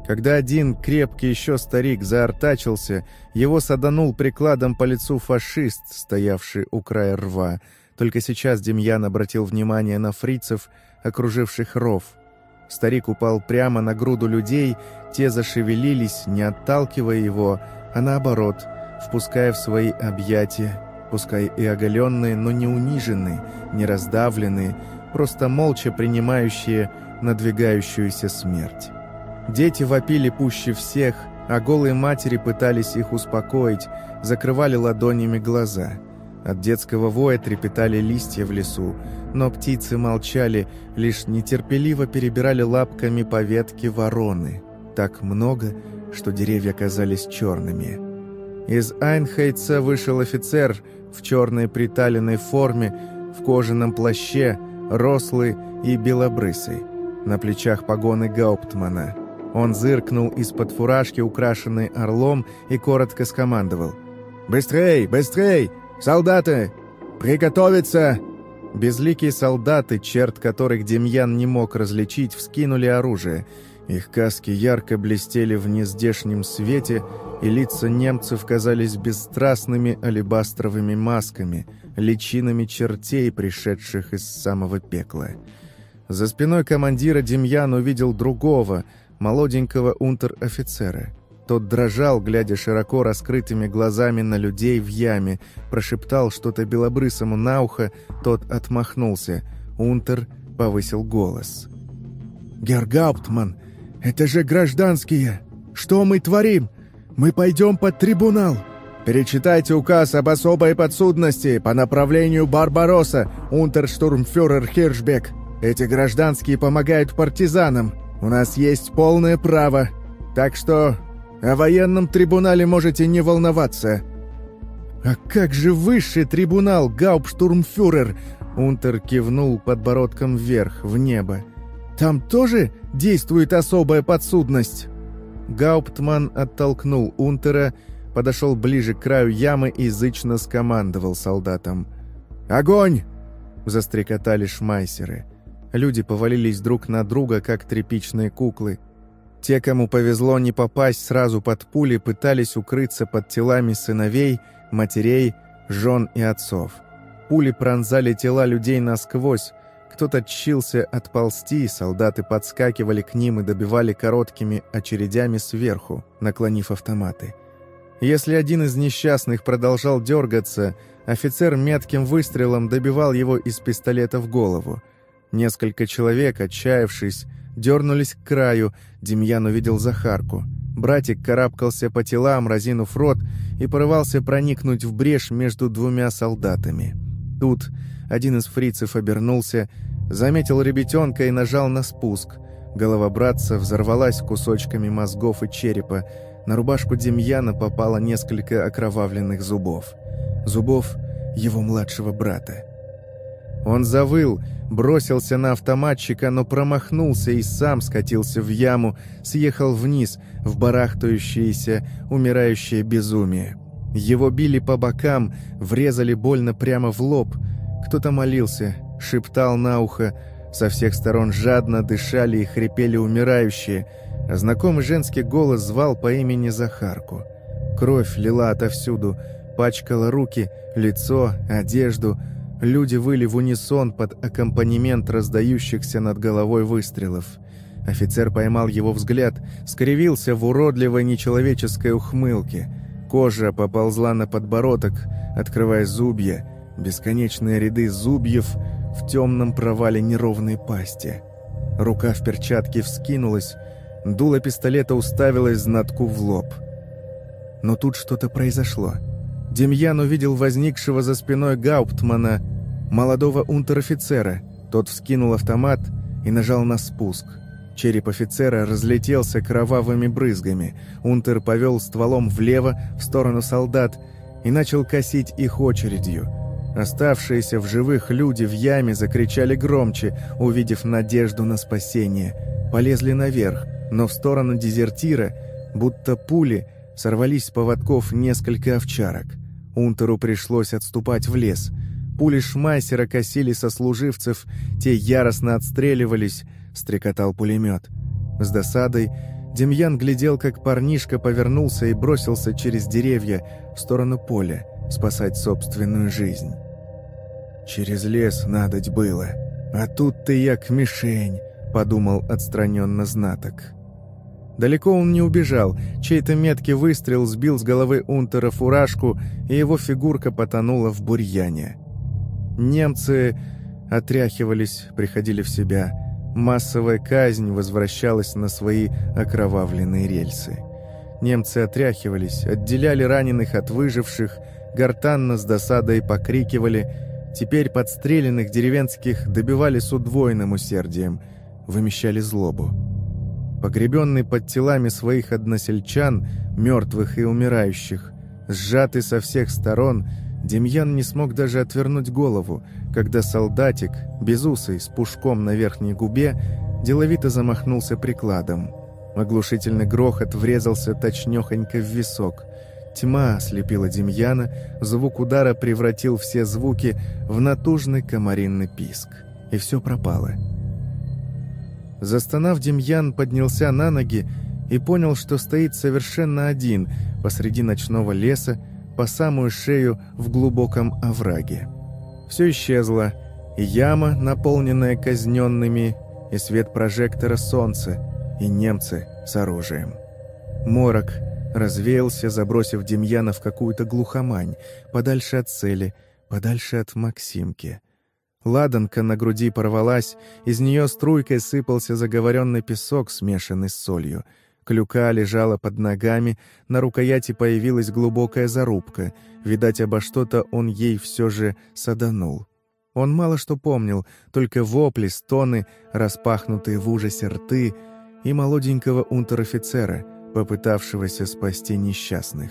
Когда один крепкий еще старик заортачился, его саданул прикладом по лицу фашист, стоявший у края рва. Только сейчас Демьян обратил внимание на фрицев, окруживших ров. Старик упал прямо на груду людей, те зашевелились, не отталкивая его, а наоборот — впуская в свои объятия, пускай и оголенные, но не униженные, не раздавленные, просто молча принимающие надвигающуюся смерть. Дети вопили пуще всех, а голые матери пытались их успокоить, закрывали ладонями глаза. От детского воя трепетали листья в лесу, но птицы молчали, лишь нетерпеливо перебирали лапками по ветке вороны. Так много, что деревья казались черными. Из Айнхейца вышел офицер в черной приталенной форме, в кожаном плаще, рослый и белобрысый. На плечах погоны Гауптмана. Он зыркнул из-под фуражки, украшенной орлом, и коротко скомандовал. «Быстрей! Быстрей! Солдаты! Приготовиться!» Безликие солдаты, черт которых Демьян не мог различить, вскинули оружие. Их каски ярко блестели в нездешнем свете, и лица немцев казались бесстрастными алебастровыми масками, личинами чертей, пришедших из самого пекла. За спиной командира Демьян увидел другого, молоденького унтер-офицера. Тот дрожал, глядя широко раскрытыми глазами на людей в яме, прошептал что-то белобрысому на ухо, тот отмахнулся. Унтер повысил голос. «Гергауптман, это же гражданские! Что мы творим? Мы пойдем под трибунал. Перечитайте указ об особой подсудности по направлению Барбаросса, унтерштурмфюрер Хиршбек. Эти гражданские помогают партизанам. У нас есть полное право. Так что О военном трибунале можете не волноваться». «А как же высший трибунал, гауптштурмфюрер?» Унтер кивнул подбородком вверх, в небо. «Там тоже действует особая подсудность?» Гауптман оттолкнул Унтера, подошел ближе к краю ямы и язычно скомандовал солдатам. «Огонь!» — застрекотали шмайсеры. Люди повалились друг на друга, как тряпичные куклы. Те, кому повезло не попасть сразу под пули, пытались укрыться под телами сыновей, матерей, жен и отцов. Пули пронзали тела людей насквозь, кто-то чился отползти, солдаты подскакивали к ним и добивали короткими очередями сверху, наклонив автоматы. Если один из несчастных продолжал дергаться, офицер метким выстрелом добивал его из пистолета в голову. Несколько человек, отчаявшись, дернулись к краю, Демьян увидел Захарку. Братик карабкался по телам, разинув рот, и порывался проникнуть в брешь между двумя солдатами. Тут один из фрицев обернулся, заметил ребятенка и нажал на спуск. Голова братца взорвалась кусочками мозгов и черепа. На рубашку Демьяна попало несколько окровавленных зубов. Зубов его младшего брата. Он завыл, бросился на автоматчика, но промахнулся и сам скатился в яму, съехал вниз, в барахтающееся, умирающее безумие. Его били по бокам, врезали больно прямо в лоб. Кто-то молился, шептал на ухо. Со всех сторон жадно дышали и хрипели умирающие, а знакомый женский голос звал по имени Захарку. Кровь лила отовсюду, пачкала руки, лицо, одежду. Люди выли в унисон под аккомпанемент раздающихся над головой выстрелов. Офицер поймал его взгляд, скривился в уродливой нечеловеческой ухмылке. Кожа поползла на подбородок, открывая зубья, бесконечные ряды зубьев в темном провале неровной пасти. Рука в перчатке вскинулась, дуло пистолета уставилось знатку в лоб. Но тут что-то произошло. Демьян увидел возникшего за спиной Гауптмана, молодого унтер-офицера. Тот вскинул автомат и нажал на спуск. Череп офицера разлетелся кровавыми брызгами. Унтер повел стволом влево, в сторону солдат, и начал косить их очередью. Оставшиеся в живых люди в яме закричали громче, увидев надежду на спасение. Полезли наверх, но в сторону дезертира, будто пули, сорвались с поводков несколько овчарок. Унтеру пришлось отступать в лес. Пули Шмайсера косили сослуживцев, те яростно отстреливались, стрекотал пулемет. С досадой Демьян глядел, как парнишка повернулся и бросился через деревья в сторону поля, спасать собственную жизнь. «Через лес надоть было, а тут ты як мишень», — подумал отстраненно знаток. Далеко он не убежал, чей-то меткий выстрел сбил с головы Унтера фуражку, и его фигурка потонула в бурьяне. Немцы отряхивались, приходили в себя. Массовая казнь возвращалась на свои окровавленные рельсы. Немцы отряхивались, отделяли раненых от выживших, гортанно с досадой покрикивали. Теперь подстреленных деревенских добивали с удвоенным усердием, вымещали злобу. Погребенный под телами своих односельчан, мертвых и умирающих, сжатый со всех сторон, Демьян не смог даже отвернуть голову, когда солдатик, безусый, с пушком на верхней губе, деловито замахнулся прикладом. Оглушительный грохот врезался точнёхонько в висок. Тьма ослепила Демьяна, звук удара превратил все звуки в натужный комаринный писк. И все пропало. Застонав, Демьян поднялся на ноги и понял, что стоит совершенно один посреди ночного леса, по самую шею в глубоком овраге. Все исчезло, и яма, наполненная казненными, и свет прожектора солнца, и немцы с оружием. Морок развеялся, забросив Демьяна в какую-то глухомань, подальше от цели, подальше от Максимки. Ладанка на груди порвалась, из нее струйкой сыпался заговоренный песок, смешанный с солью. Клюка лежала под ногами, на рукояти появилась глубокая зарубка. Видать, обо что-то он ей все же саданул. Он мало что помнил, только вопли, стоны, распахнутые в ужасе рты и молоденького унтер-офицера, попытавшегося спасти несчастных.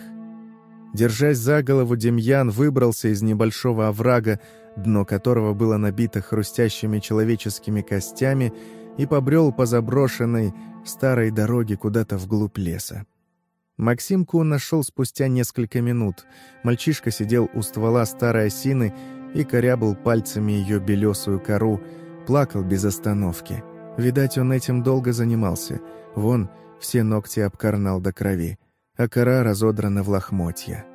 Держась за голову, Демьян выбрался из небольшого оврага, дно которого было набито хрустящими человеческими костями, и побрел по заброшенной старой дороге куда-то вглубь леса. Максимку он нашел спустя несколько минут. Мальчишка сидел у ствола старой осины и корябал пальцами ее белесую кору, плакал без остановки. Видать, он этим долго занимался. Вон, все ногти обкарнал до крови, а кора разодрана в лохмотья.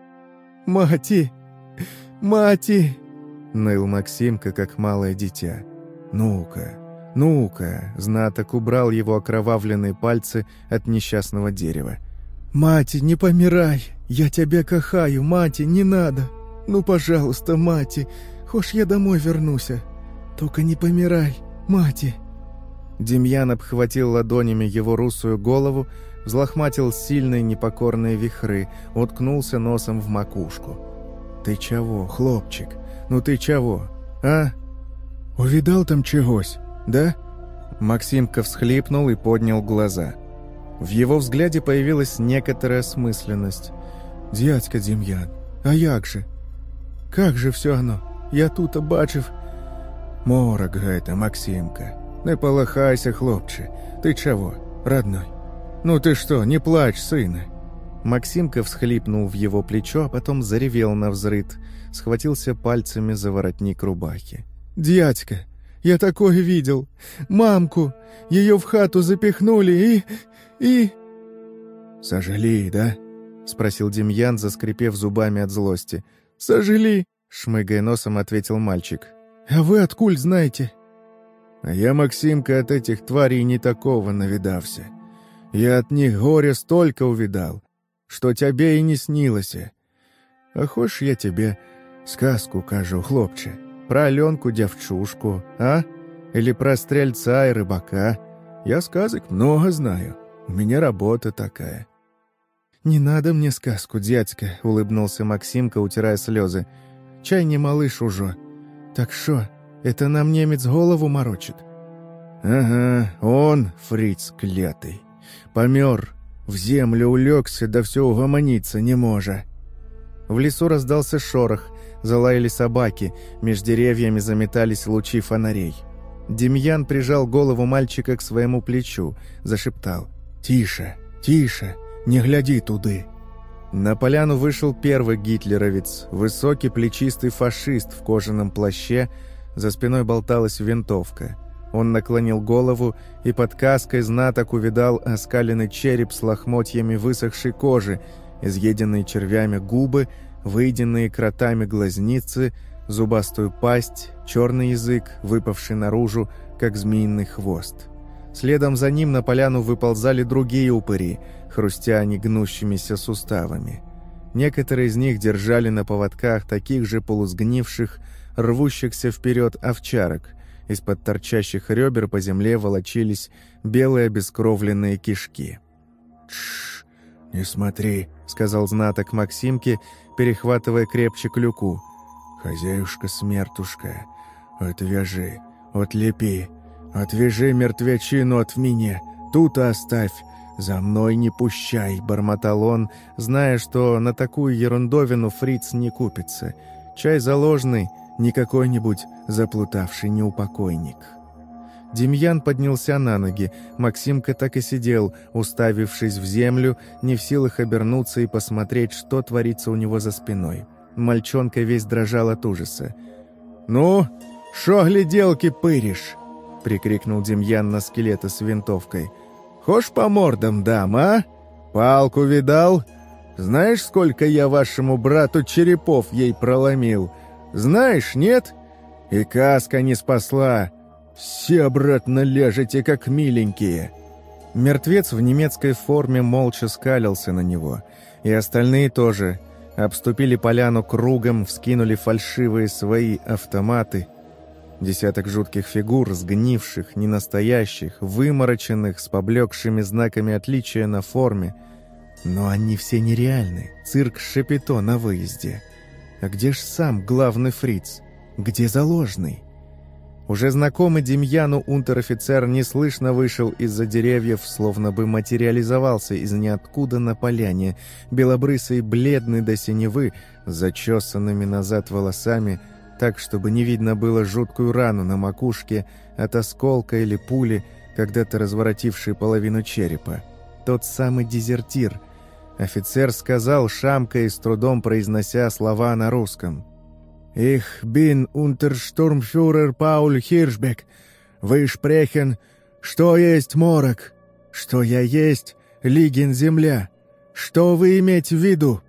«Мати! Мати!» — ныл Максимка, как малое дитя. «Ну-ка, ну-ка!» — знаток убрал его окровавленные пальцы от несчастного дерева. «Мати, не помирай! Я тебя кахаю, мати, не надо! Ну, пожалуйста, мати, хошь я домой вернуся! Только не помирай, мати!» Демьян обхватил ладонями его русую голову, взлохматил сильные непокорные вихры, уткнулся носом в макушку. «Ты чего, хлопчик? Ну ты чего, а?» «Увидал там чегось, да?» Максимка всхлипнул и поднял глаза. В его взгляде появилась некоторая смысленность. «Дядька Демьян, а як же? Как же все оно? Я тут бачив...» «Морок это, Максимка. Не полохайся, хлопче. Ты чего, родной? Ну ты что, не плачь, сына!» Максимка всхлипнул в его плечо, а потом заревел на взрыд, схватился пальцами за воротник рубахи. «Дядька, я такое видел! Мамку! Ее в хату запихнули и... и...» «Сожали, да?» — спросил Демьян, заскрипев зубами от злости. «Сожали!» — шмыгая носом ответил мальчик. «А вы откуль знаете?» Я, Максимка, от этих тварей не такого навидався. Я от них горя столько увидал, что тебе и не снилось. А хочешь, я тебе сказку кажу, хлопче, про Аленку девчушку, а? Или про стрельца и рыбака. Я сказок много знаю, у меня работа такая». «Не надо мне сказку, дядька», — улыбнулся Максимка, утирая слезы. «Чай не малыш уже. Так что, это нам немец голову морочит?» «Ага, он, фриц клятый. Помер, в землю улегся, да все угомониться не может». В лесу раздался шорох, залаяли собаки, меж деревьями заметались лучи фонарей. Демьян прижал голову мальчика к своему плечу, зашептал. «Тише, тише, не гляди туды». На поляну вышел первый гитлеровец, высокий плечистый фашист в кожаном плаще, за спиной болталась винтовка. Он наклонил голову и под каской знаток увидал оскаленный череп с лохмотьями высохшей кожи, изъеденные червями губы, выеденные кротами глазницы, зубастую пасть, черный язык, выпавший наружу, как змеиный хвост. Следом за ним на поляну выползали другие упыри, хрустя негнущимися суставами. Некоторые из них держали на поводках таких же полусгнивших, рвущихся вперед овчарок. Из-под торчащих ребер по земле волочились белые обескровленные кишки. «Тш, не смотри», — сказал знаток Максимке, перехватывая крепче клюку. «Хозяюшка-смертушка, отвяжи, отлепи, отвяжи мертвячину от меня, тут оставь, за мной не пущай», — бормотал он, зная, что на такую ерундовину фриц не купится. Чай заложный — не какой-нибудь заплутавший неупокойник. Демьян поднялся на ноги, Максимка так и сидел, уставившись в землю, не в силах обернуться и посмотреть, что творится у него за спиной. Мальчонка весь дрожал от ужаса. «Ну, шо гляделки пыришь?» — прикрикнул Демьян на скелета с винтовкой. «Хошь по мордам дам, а? Палку видал? Знаешь, сколько я вашему брату черепов ей проломил?» Знаешь, нет? И каска не спасла. Все обратно ляжете, как миленькие». Мертвец в немецкой форме молча скалился на него. И остальные тоже. Обступили поляну кругом, вскинули фальшивые свои автоматы. Десяток жутких фигур, сгнивших, ненастоящих, вымороченных, с поблекшими знаками отличия на форме. Но они все нереальны. Цирк Шапито на выезде. А где ж сам главный фриц? Где заложный? Уже знакомый Демьяну унтер-офицер неслышно вышел из-за деревьев, словно бы материализовался из ниоткуда на поляне, белобрысый, бледный до синевы, с зачесанными назад волосами, так, чтобы не видно было жуткую рану на макушке от осколка или пули, когда-то разворотившей половину черепа. Тот самый дезертир. Офицер сказал, шамкая и с трудом произнося слова на русском. «Ich bin Untersturmführer Paul Hirschbeck. Вы шпрехен, что есть морок, что я есть Лигин земля. Что вы имеете в виду?»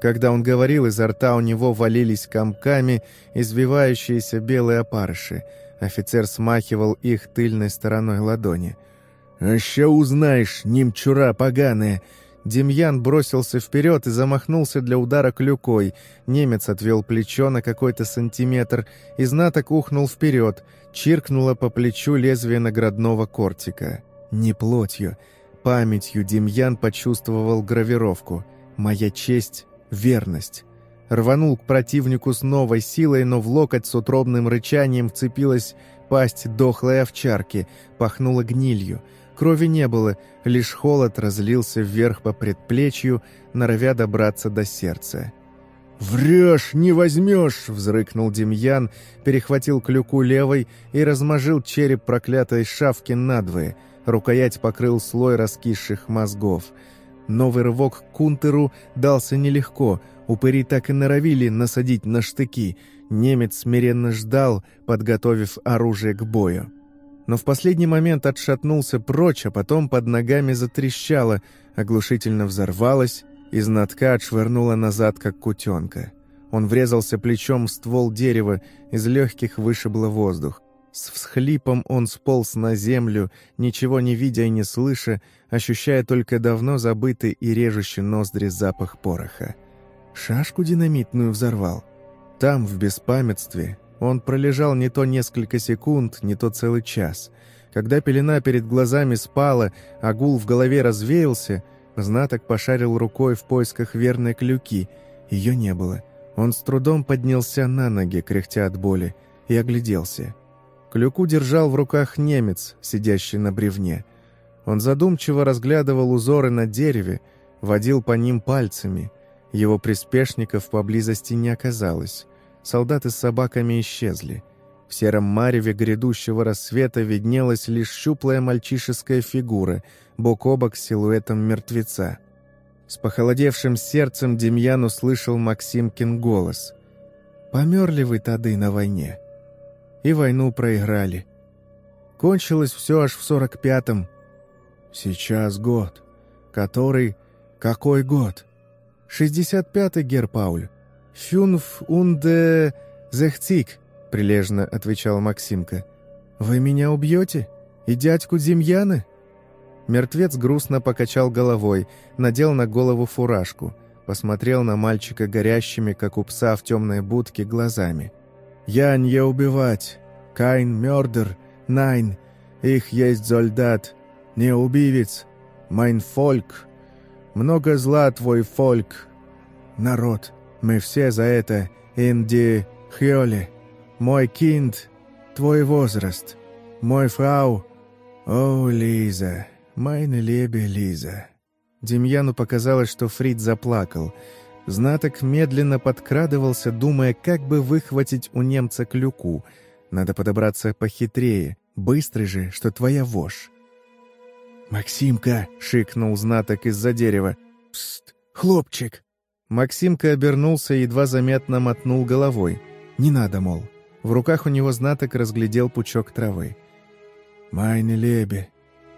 Когда он говорил, изо рта у него валились комками извивающиеся белые опарыши. Офицер смахивал их тыльной стороной ладони. «А ща узнаешь, немчура поганая!» Демьян бросился вперед и замахнулся для удара клюкой. Немец отвел плечо на какой-то сантиметр, и знаток ухнул вперед, чиркнуло по плечу лезвие наградного кортика. Не плотью, памятью Демьян почувствовал гравировку. «Моя честь — верность». Рванул к противнику с новой силой, но в локоть с утробным рычанием вцепилась пасть дохлой овчарки, пахнула гнилью — Крови не было, лишь холод разлился вверх по предплечью, норовя добраться до сердца. «Врешь, не возьмешь!» — взрыкнул Демьян, перехватил клюку левой и размажил череп проклятой шавки надвое. Рукоять покрыл слой раскисших мозгов. Новый рывок к кунтеру дался нелегко, упыри так и норовили насадить на штыки. Немец смиренно ждал, подготовив оружие к бою но в последний момент отшатнулся прочь, а потом под ногами затрещало, оглушительно взорвалось, и знатка отшвырнула назад, как кутенка. Он врезался плечом в ствол дерева, из легких вышибло воздух. С всхлипом он сполз на землю, ничего не видя и не слыша, ощущая только давно забытый и режущий ноздри запах пороха. Шашку динамитную взорвал. Там, в беспамятстве, он пролежал не то несколько секунд, не то целый час. Когда пелена перед глазами спала, а гул в голове развеялся, знаток пошарил рукой в поисках верной клюки. Ее не было. Он с трудом поднялся на ноги, кряхтя от боли, и огляделся. Клюку держал в руках немец, сидящий на бревне. Он задумчиво разглядывал узоры на дереве, водил по ним пальцами. Его приспешников поблизости не оказалось солдаты с собаками исчезли. В сером мареве грядущего рассвета виднелась лишь щуплая мальчишеская фигура, бок о бок с силуэтом мертвеца. С похолодевшим сердцем Демьян услышал Максимкин голос. «Померли вы тады на войне. И войну проиграли. Кончилось все аж в сорок пятом. Сейчас год. Который... Какой год? Шестьдесят пятый, Гер Пауль. «Фюнф унде зехцик», — прилежно отвечал Максимка. «Вы меня убьете? И дядьку Демьяна?» Мертвец грустно покачал головой, надел на голову фуражку, посмотрел на мальчика горящими, как у пса в темной будке, глазами. «Я не убивать. Kein Mörder. Nein. Ich есть Soldat. Не убивец. Mein Volk. Много зла твой Volk. Народ. Мы все за это, in die Hölle. Мой Kind, твой возраст. Мой фрау. О, Лиза, meine liebe Лиза». Демьяну показалось, что Фрид заплакал. Знаток медленно подкрадывался, думая, как бы выхватить у немца клюку. Надо подобраться похитрее, быстрый же, что твоя вошь. «Максимка!» — шикнул знаток из-за дерева. «Пст, хлопчик!» Максимка обернулся и едва заметно мотнул головой. «Не надо, мол». В руках у него знаток разглядел пучок травы. «Майне лебе,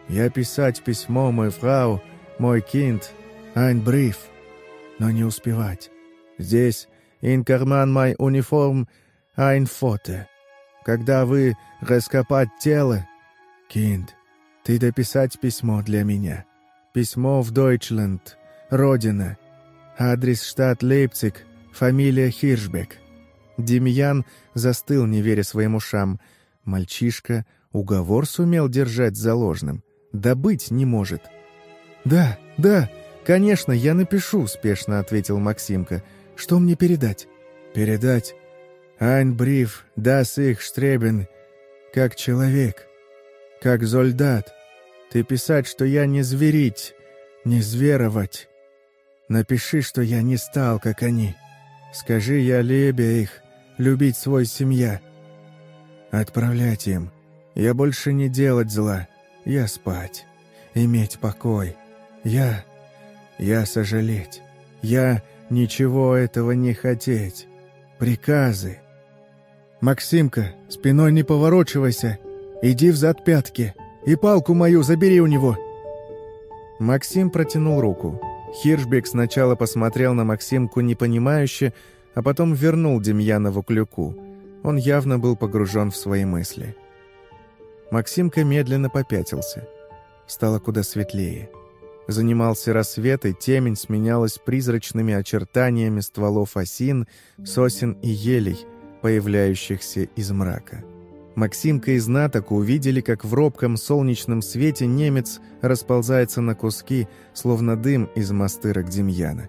я писать письмо, мой фрау, мой кинд, ein бриф, но не успевать. Здесь, in карман мой униформ, ein фото. Когда вы раскопать тело, кинд, ты дописать письмо для меня. Письмо в Дойчланд, родина, Адрес штат Лейпциг, фамилия Хиршбек. Демьян застыл, не веря своим ушам. Мальчишка уговор сумел держать заложным. Да быть не может. «Да, да, конечно, я напишу», — спешно ответил Максимка. «Что мне передать?» «Передать? Ein Brief, das ich streben, как человек, как зольдат. Ты писать, что я не зверить, не зверовать. Напиши, что я не стал, как они. Скажи, я лебя их, любить свой семья. Отправлять им. Я больше не делать зла. Я спать. Иметь покой. Я... Я сожалеть. Я ничего этого не хотеть. Приказы. «Максимка, спиной не поворочивайся. Иди взад пятки. И палку мою забери у него». Максим протянул руку. Хиршбек сначала посмотрел на Максимку непонимающе, а потом вернул Демьянову клюку. Он явно был погружен в свои мысли. Максимка медленно попятился. Стало куда светлее. Занимался рассвет, и темень сменялась призрачными очертаниями стволов осин, сосен и елей, появляющихся из мрака. Максимка и Знаток увидели, как в робком солнечном свете немец расползается на куски, словно дым из мастырок Демьяна.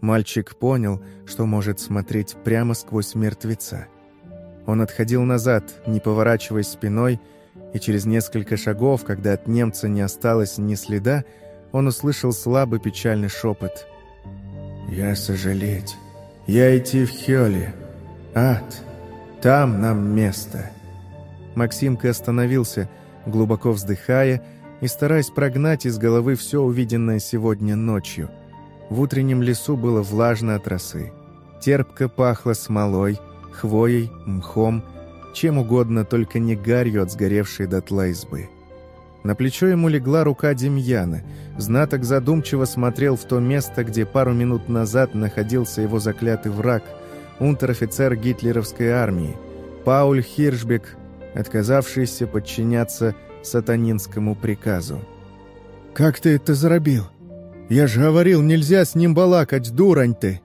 Мальчик понял, что может смотреть прямо сквозь мертвеца. Он отходил назад, не поворачиваясь спиной, и через несколько шагов, когда от немца не осталось ни следа, он услышал слабый печальный шепот. «Я сожалеть. Я идти в Хёли. Ад. Там нам место». Максимка остановился, глубоко вздыхая и стараясь прогнать из головы все увиденное сегодня ночью. В утреннем лесу было влажно от росы. Терпко пахло смолой, хвоей, мхом, чем угодно, только не гарью от сгоревшей дотла избы. На плечо ему легла рука Демьяна. Знаток задумчиво смотрел в то место, где пару минут назад находился его заклятый враг, унтер-офицер гитлеровской армии, Пауль Хиршбек, отказавшийся подчиняться сатанинскому приказу. «Как ты это заробил? Я же говорил, нельзя с ним балакать, дурань ты!»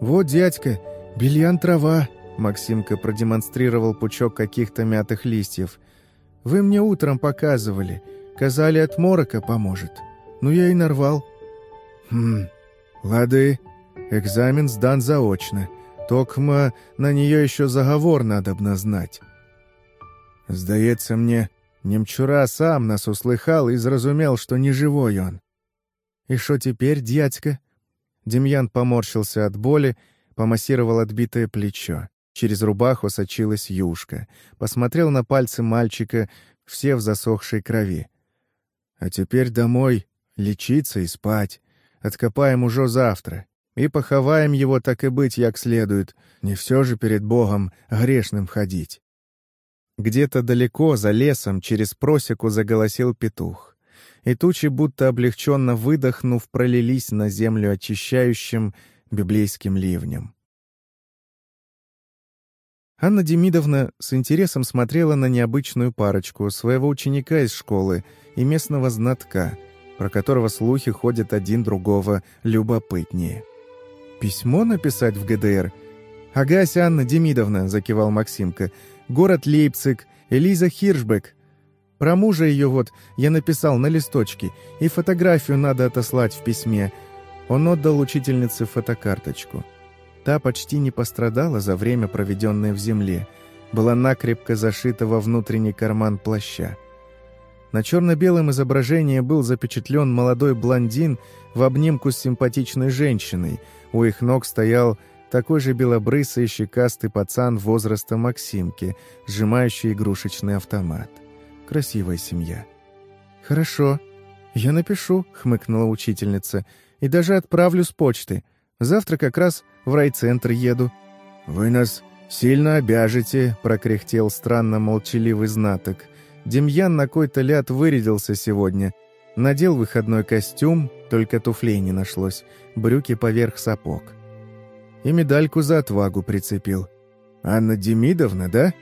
«Вот, дядька, бельян трава!» Максимка продемонстрировал пучок каких-то мятых листьев. «Вы мне утром показывали. Казали, от морока поможет. Ну, я и нарвал». «Хм, лады. Экзамен сдан заочно. Токма на нее еще заговор надо б назнать. Здається мне, Немчура сам нас услыхал и зразумел, что не живой он. «И что теперь, дядька?» Демьян поморщился от боли, помассировал отбитое плечо. Через рубаху сочилась юшка. Посмотрел на пальцы мальчика, все в засохшей крови. «А теперь домой, лечиться и спать. Откопаем уже завтра. И поховаем его, так и быть, як следует. Не все же перед Богом грешным ходить». Где-то далеко, за лесом, через просеку заголосил петух. И тучи, будто облегченно выдохнув, пролились на землю очищающим библейским ливнем. Анна Демидовна с интересом смотрела на необычную парочку, своего ученика из школы и местного знатка, про которого слухи ходят один другого любопытнее. «Письмо написать в ГДР?» «Агась Анна Демидовна», — закивал Максимка, — город Лейпциг, Элиза Хиршбек. Про мужа ее вот я написал на листочке, и фотографию надо отослать в письме. Он отдал учительнице фотокарточку. Та почти не пострадала за время, проведенное в земле. Была накрепко зашита во внутренний карман плаща. На черно-белом изображении был запечатлен молодой блондин в обнимку с симпатичной женщиной. У их ног стоял такой же белобрысый и щекастый пацан возраста Максимки, сжимающий игрушечный автомат. Красивая семья. «Хорошо, я напишу», — хмыкнула учительница, «и даже отправлю с почты. Завтра как раз в райцентр еду». «Вы нас сильно обяжете», — прокряхтел странно молчаливый знаток. Демьян на кой-то ляд вырядился сегодня. Надел выходной костюм, только туфлей не нашлось, брюки поверх сапог и медальку за отвагу прицепил. «Анна Демидовна, да?»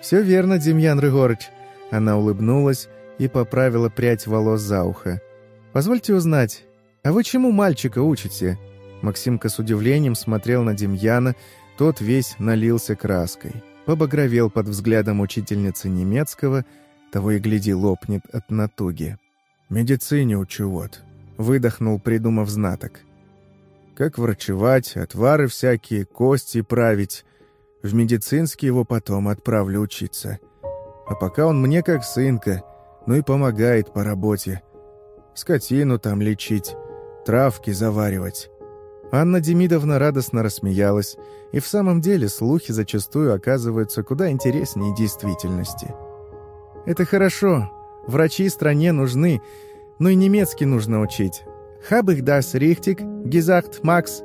«Все верно, Демьян Рыгорыч». Она улыбнулась и поправила прядь волос за ухо. «Позвольте узнать, а вы чему мальчика учите?» Максимка с удивлением смотрел на Демьяна, тот весь налился краской. Побагровел под взглядом учительницы немецкого, того и гляди лопнет от натуги. «Медицине учу вот», — выдохнул, придумав знаток как врачевать, отвары всякие, кости править. В медицинский его потом отправлю учиться. А пока он мне как сынка, ну и помогает по работе. Скотину там лечить, травки заваривать». Анна Демидовна радостно рассмеялась, и в самом деле слухи зачастую оказываются куда интереснее действительности. «Это хорошо. Врачи стране нужны, но и немецкий нужно учить. Hab ich das richtig gesagt, Макс?»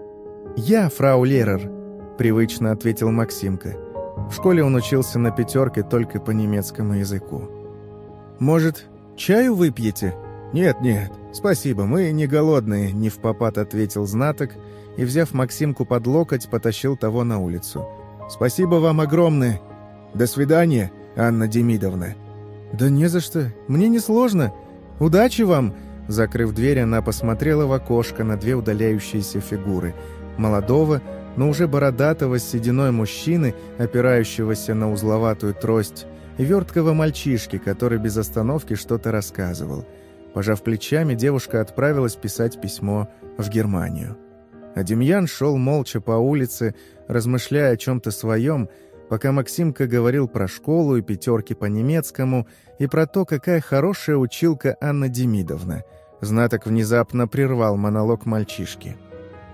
«Я, фрау Лерер», — привычно ответил Максимка. В школе он учился на пятерке только по немецкому языку. «Может, чаю выпьете?» «Нет, нет, спасибо, мы не голодные», — не в попад ответил знаток и, взяв Максимку под локоть, потащил того на улицу. «Спасибо вам огромное! До свидания, Анна Демидовна!» «Да не за что, мне не сложно. Удачи вам!» Закрыв дверь, она посмотрела в окошко на две удаляющиеся фигуры. Молодого, но уже бородатого с сединой мужчины, опирающегося на узловатую трость, и верткого мальчишки, который без остановки что-то рассказывал. Пожав плечами, девушка отправилась писать письмо в Германию. А Демьян шел молча по улице, размышляя о чем-то своем, пока Максимка говорил про школу и пятерки по немецкому, и про то, какая хорошая училка Анна Демидовна. Знаток внезапно прервал монолог мальчишки.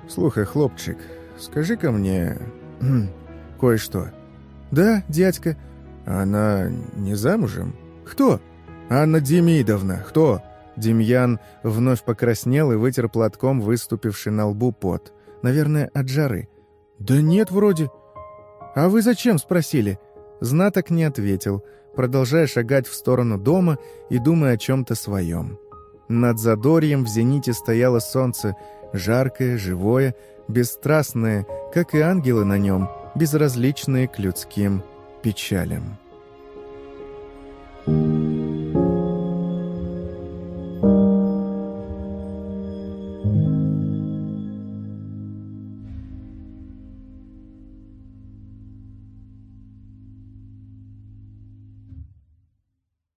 «Слухай, хлопчик, скажи-ка мне кое-что». «Да, дядька». «Она не замужем?» «Кто?» «Анна Демидовна. Кто?» Демьян вновь покраснел и вытер платком выступивший на лбу пот. Наверное, от жары. «Да нет, вроде». «А вы зачем?» — спросили. Знаток не ответил, продолжая шагать в сторону дома и думая о чем-то своем. Над задорьем в зените стояло солнце, жаркое, живое, бесстрастное, как и ангелы на нем, безразличные к людским печалям. Thank you.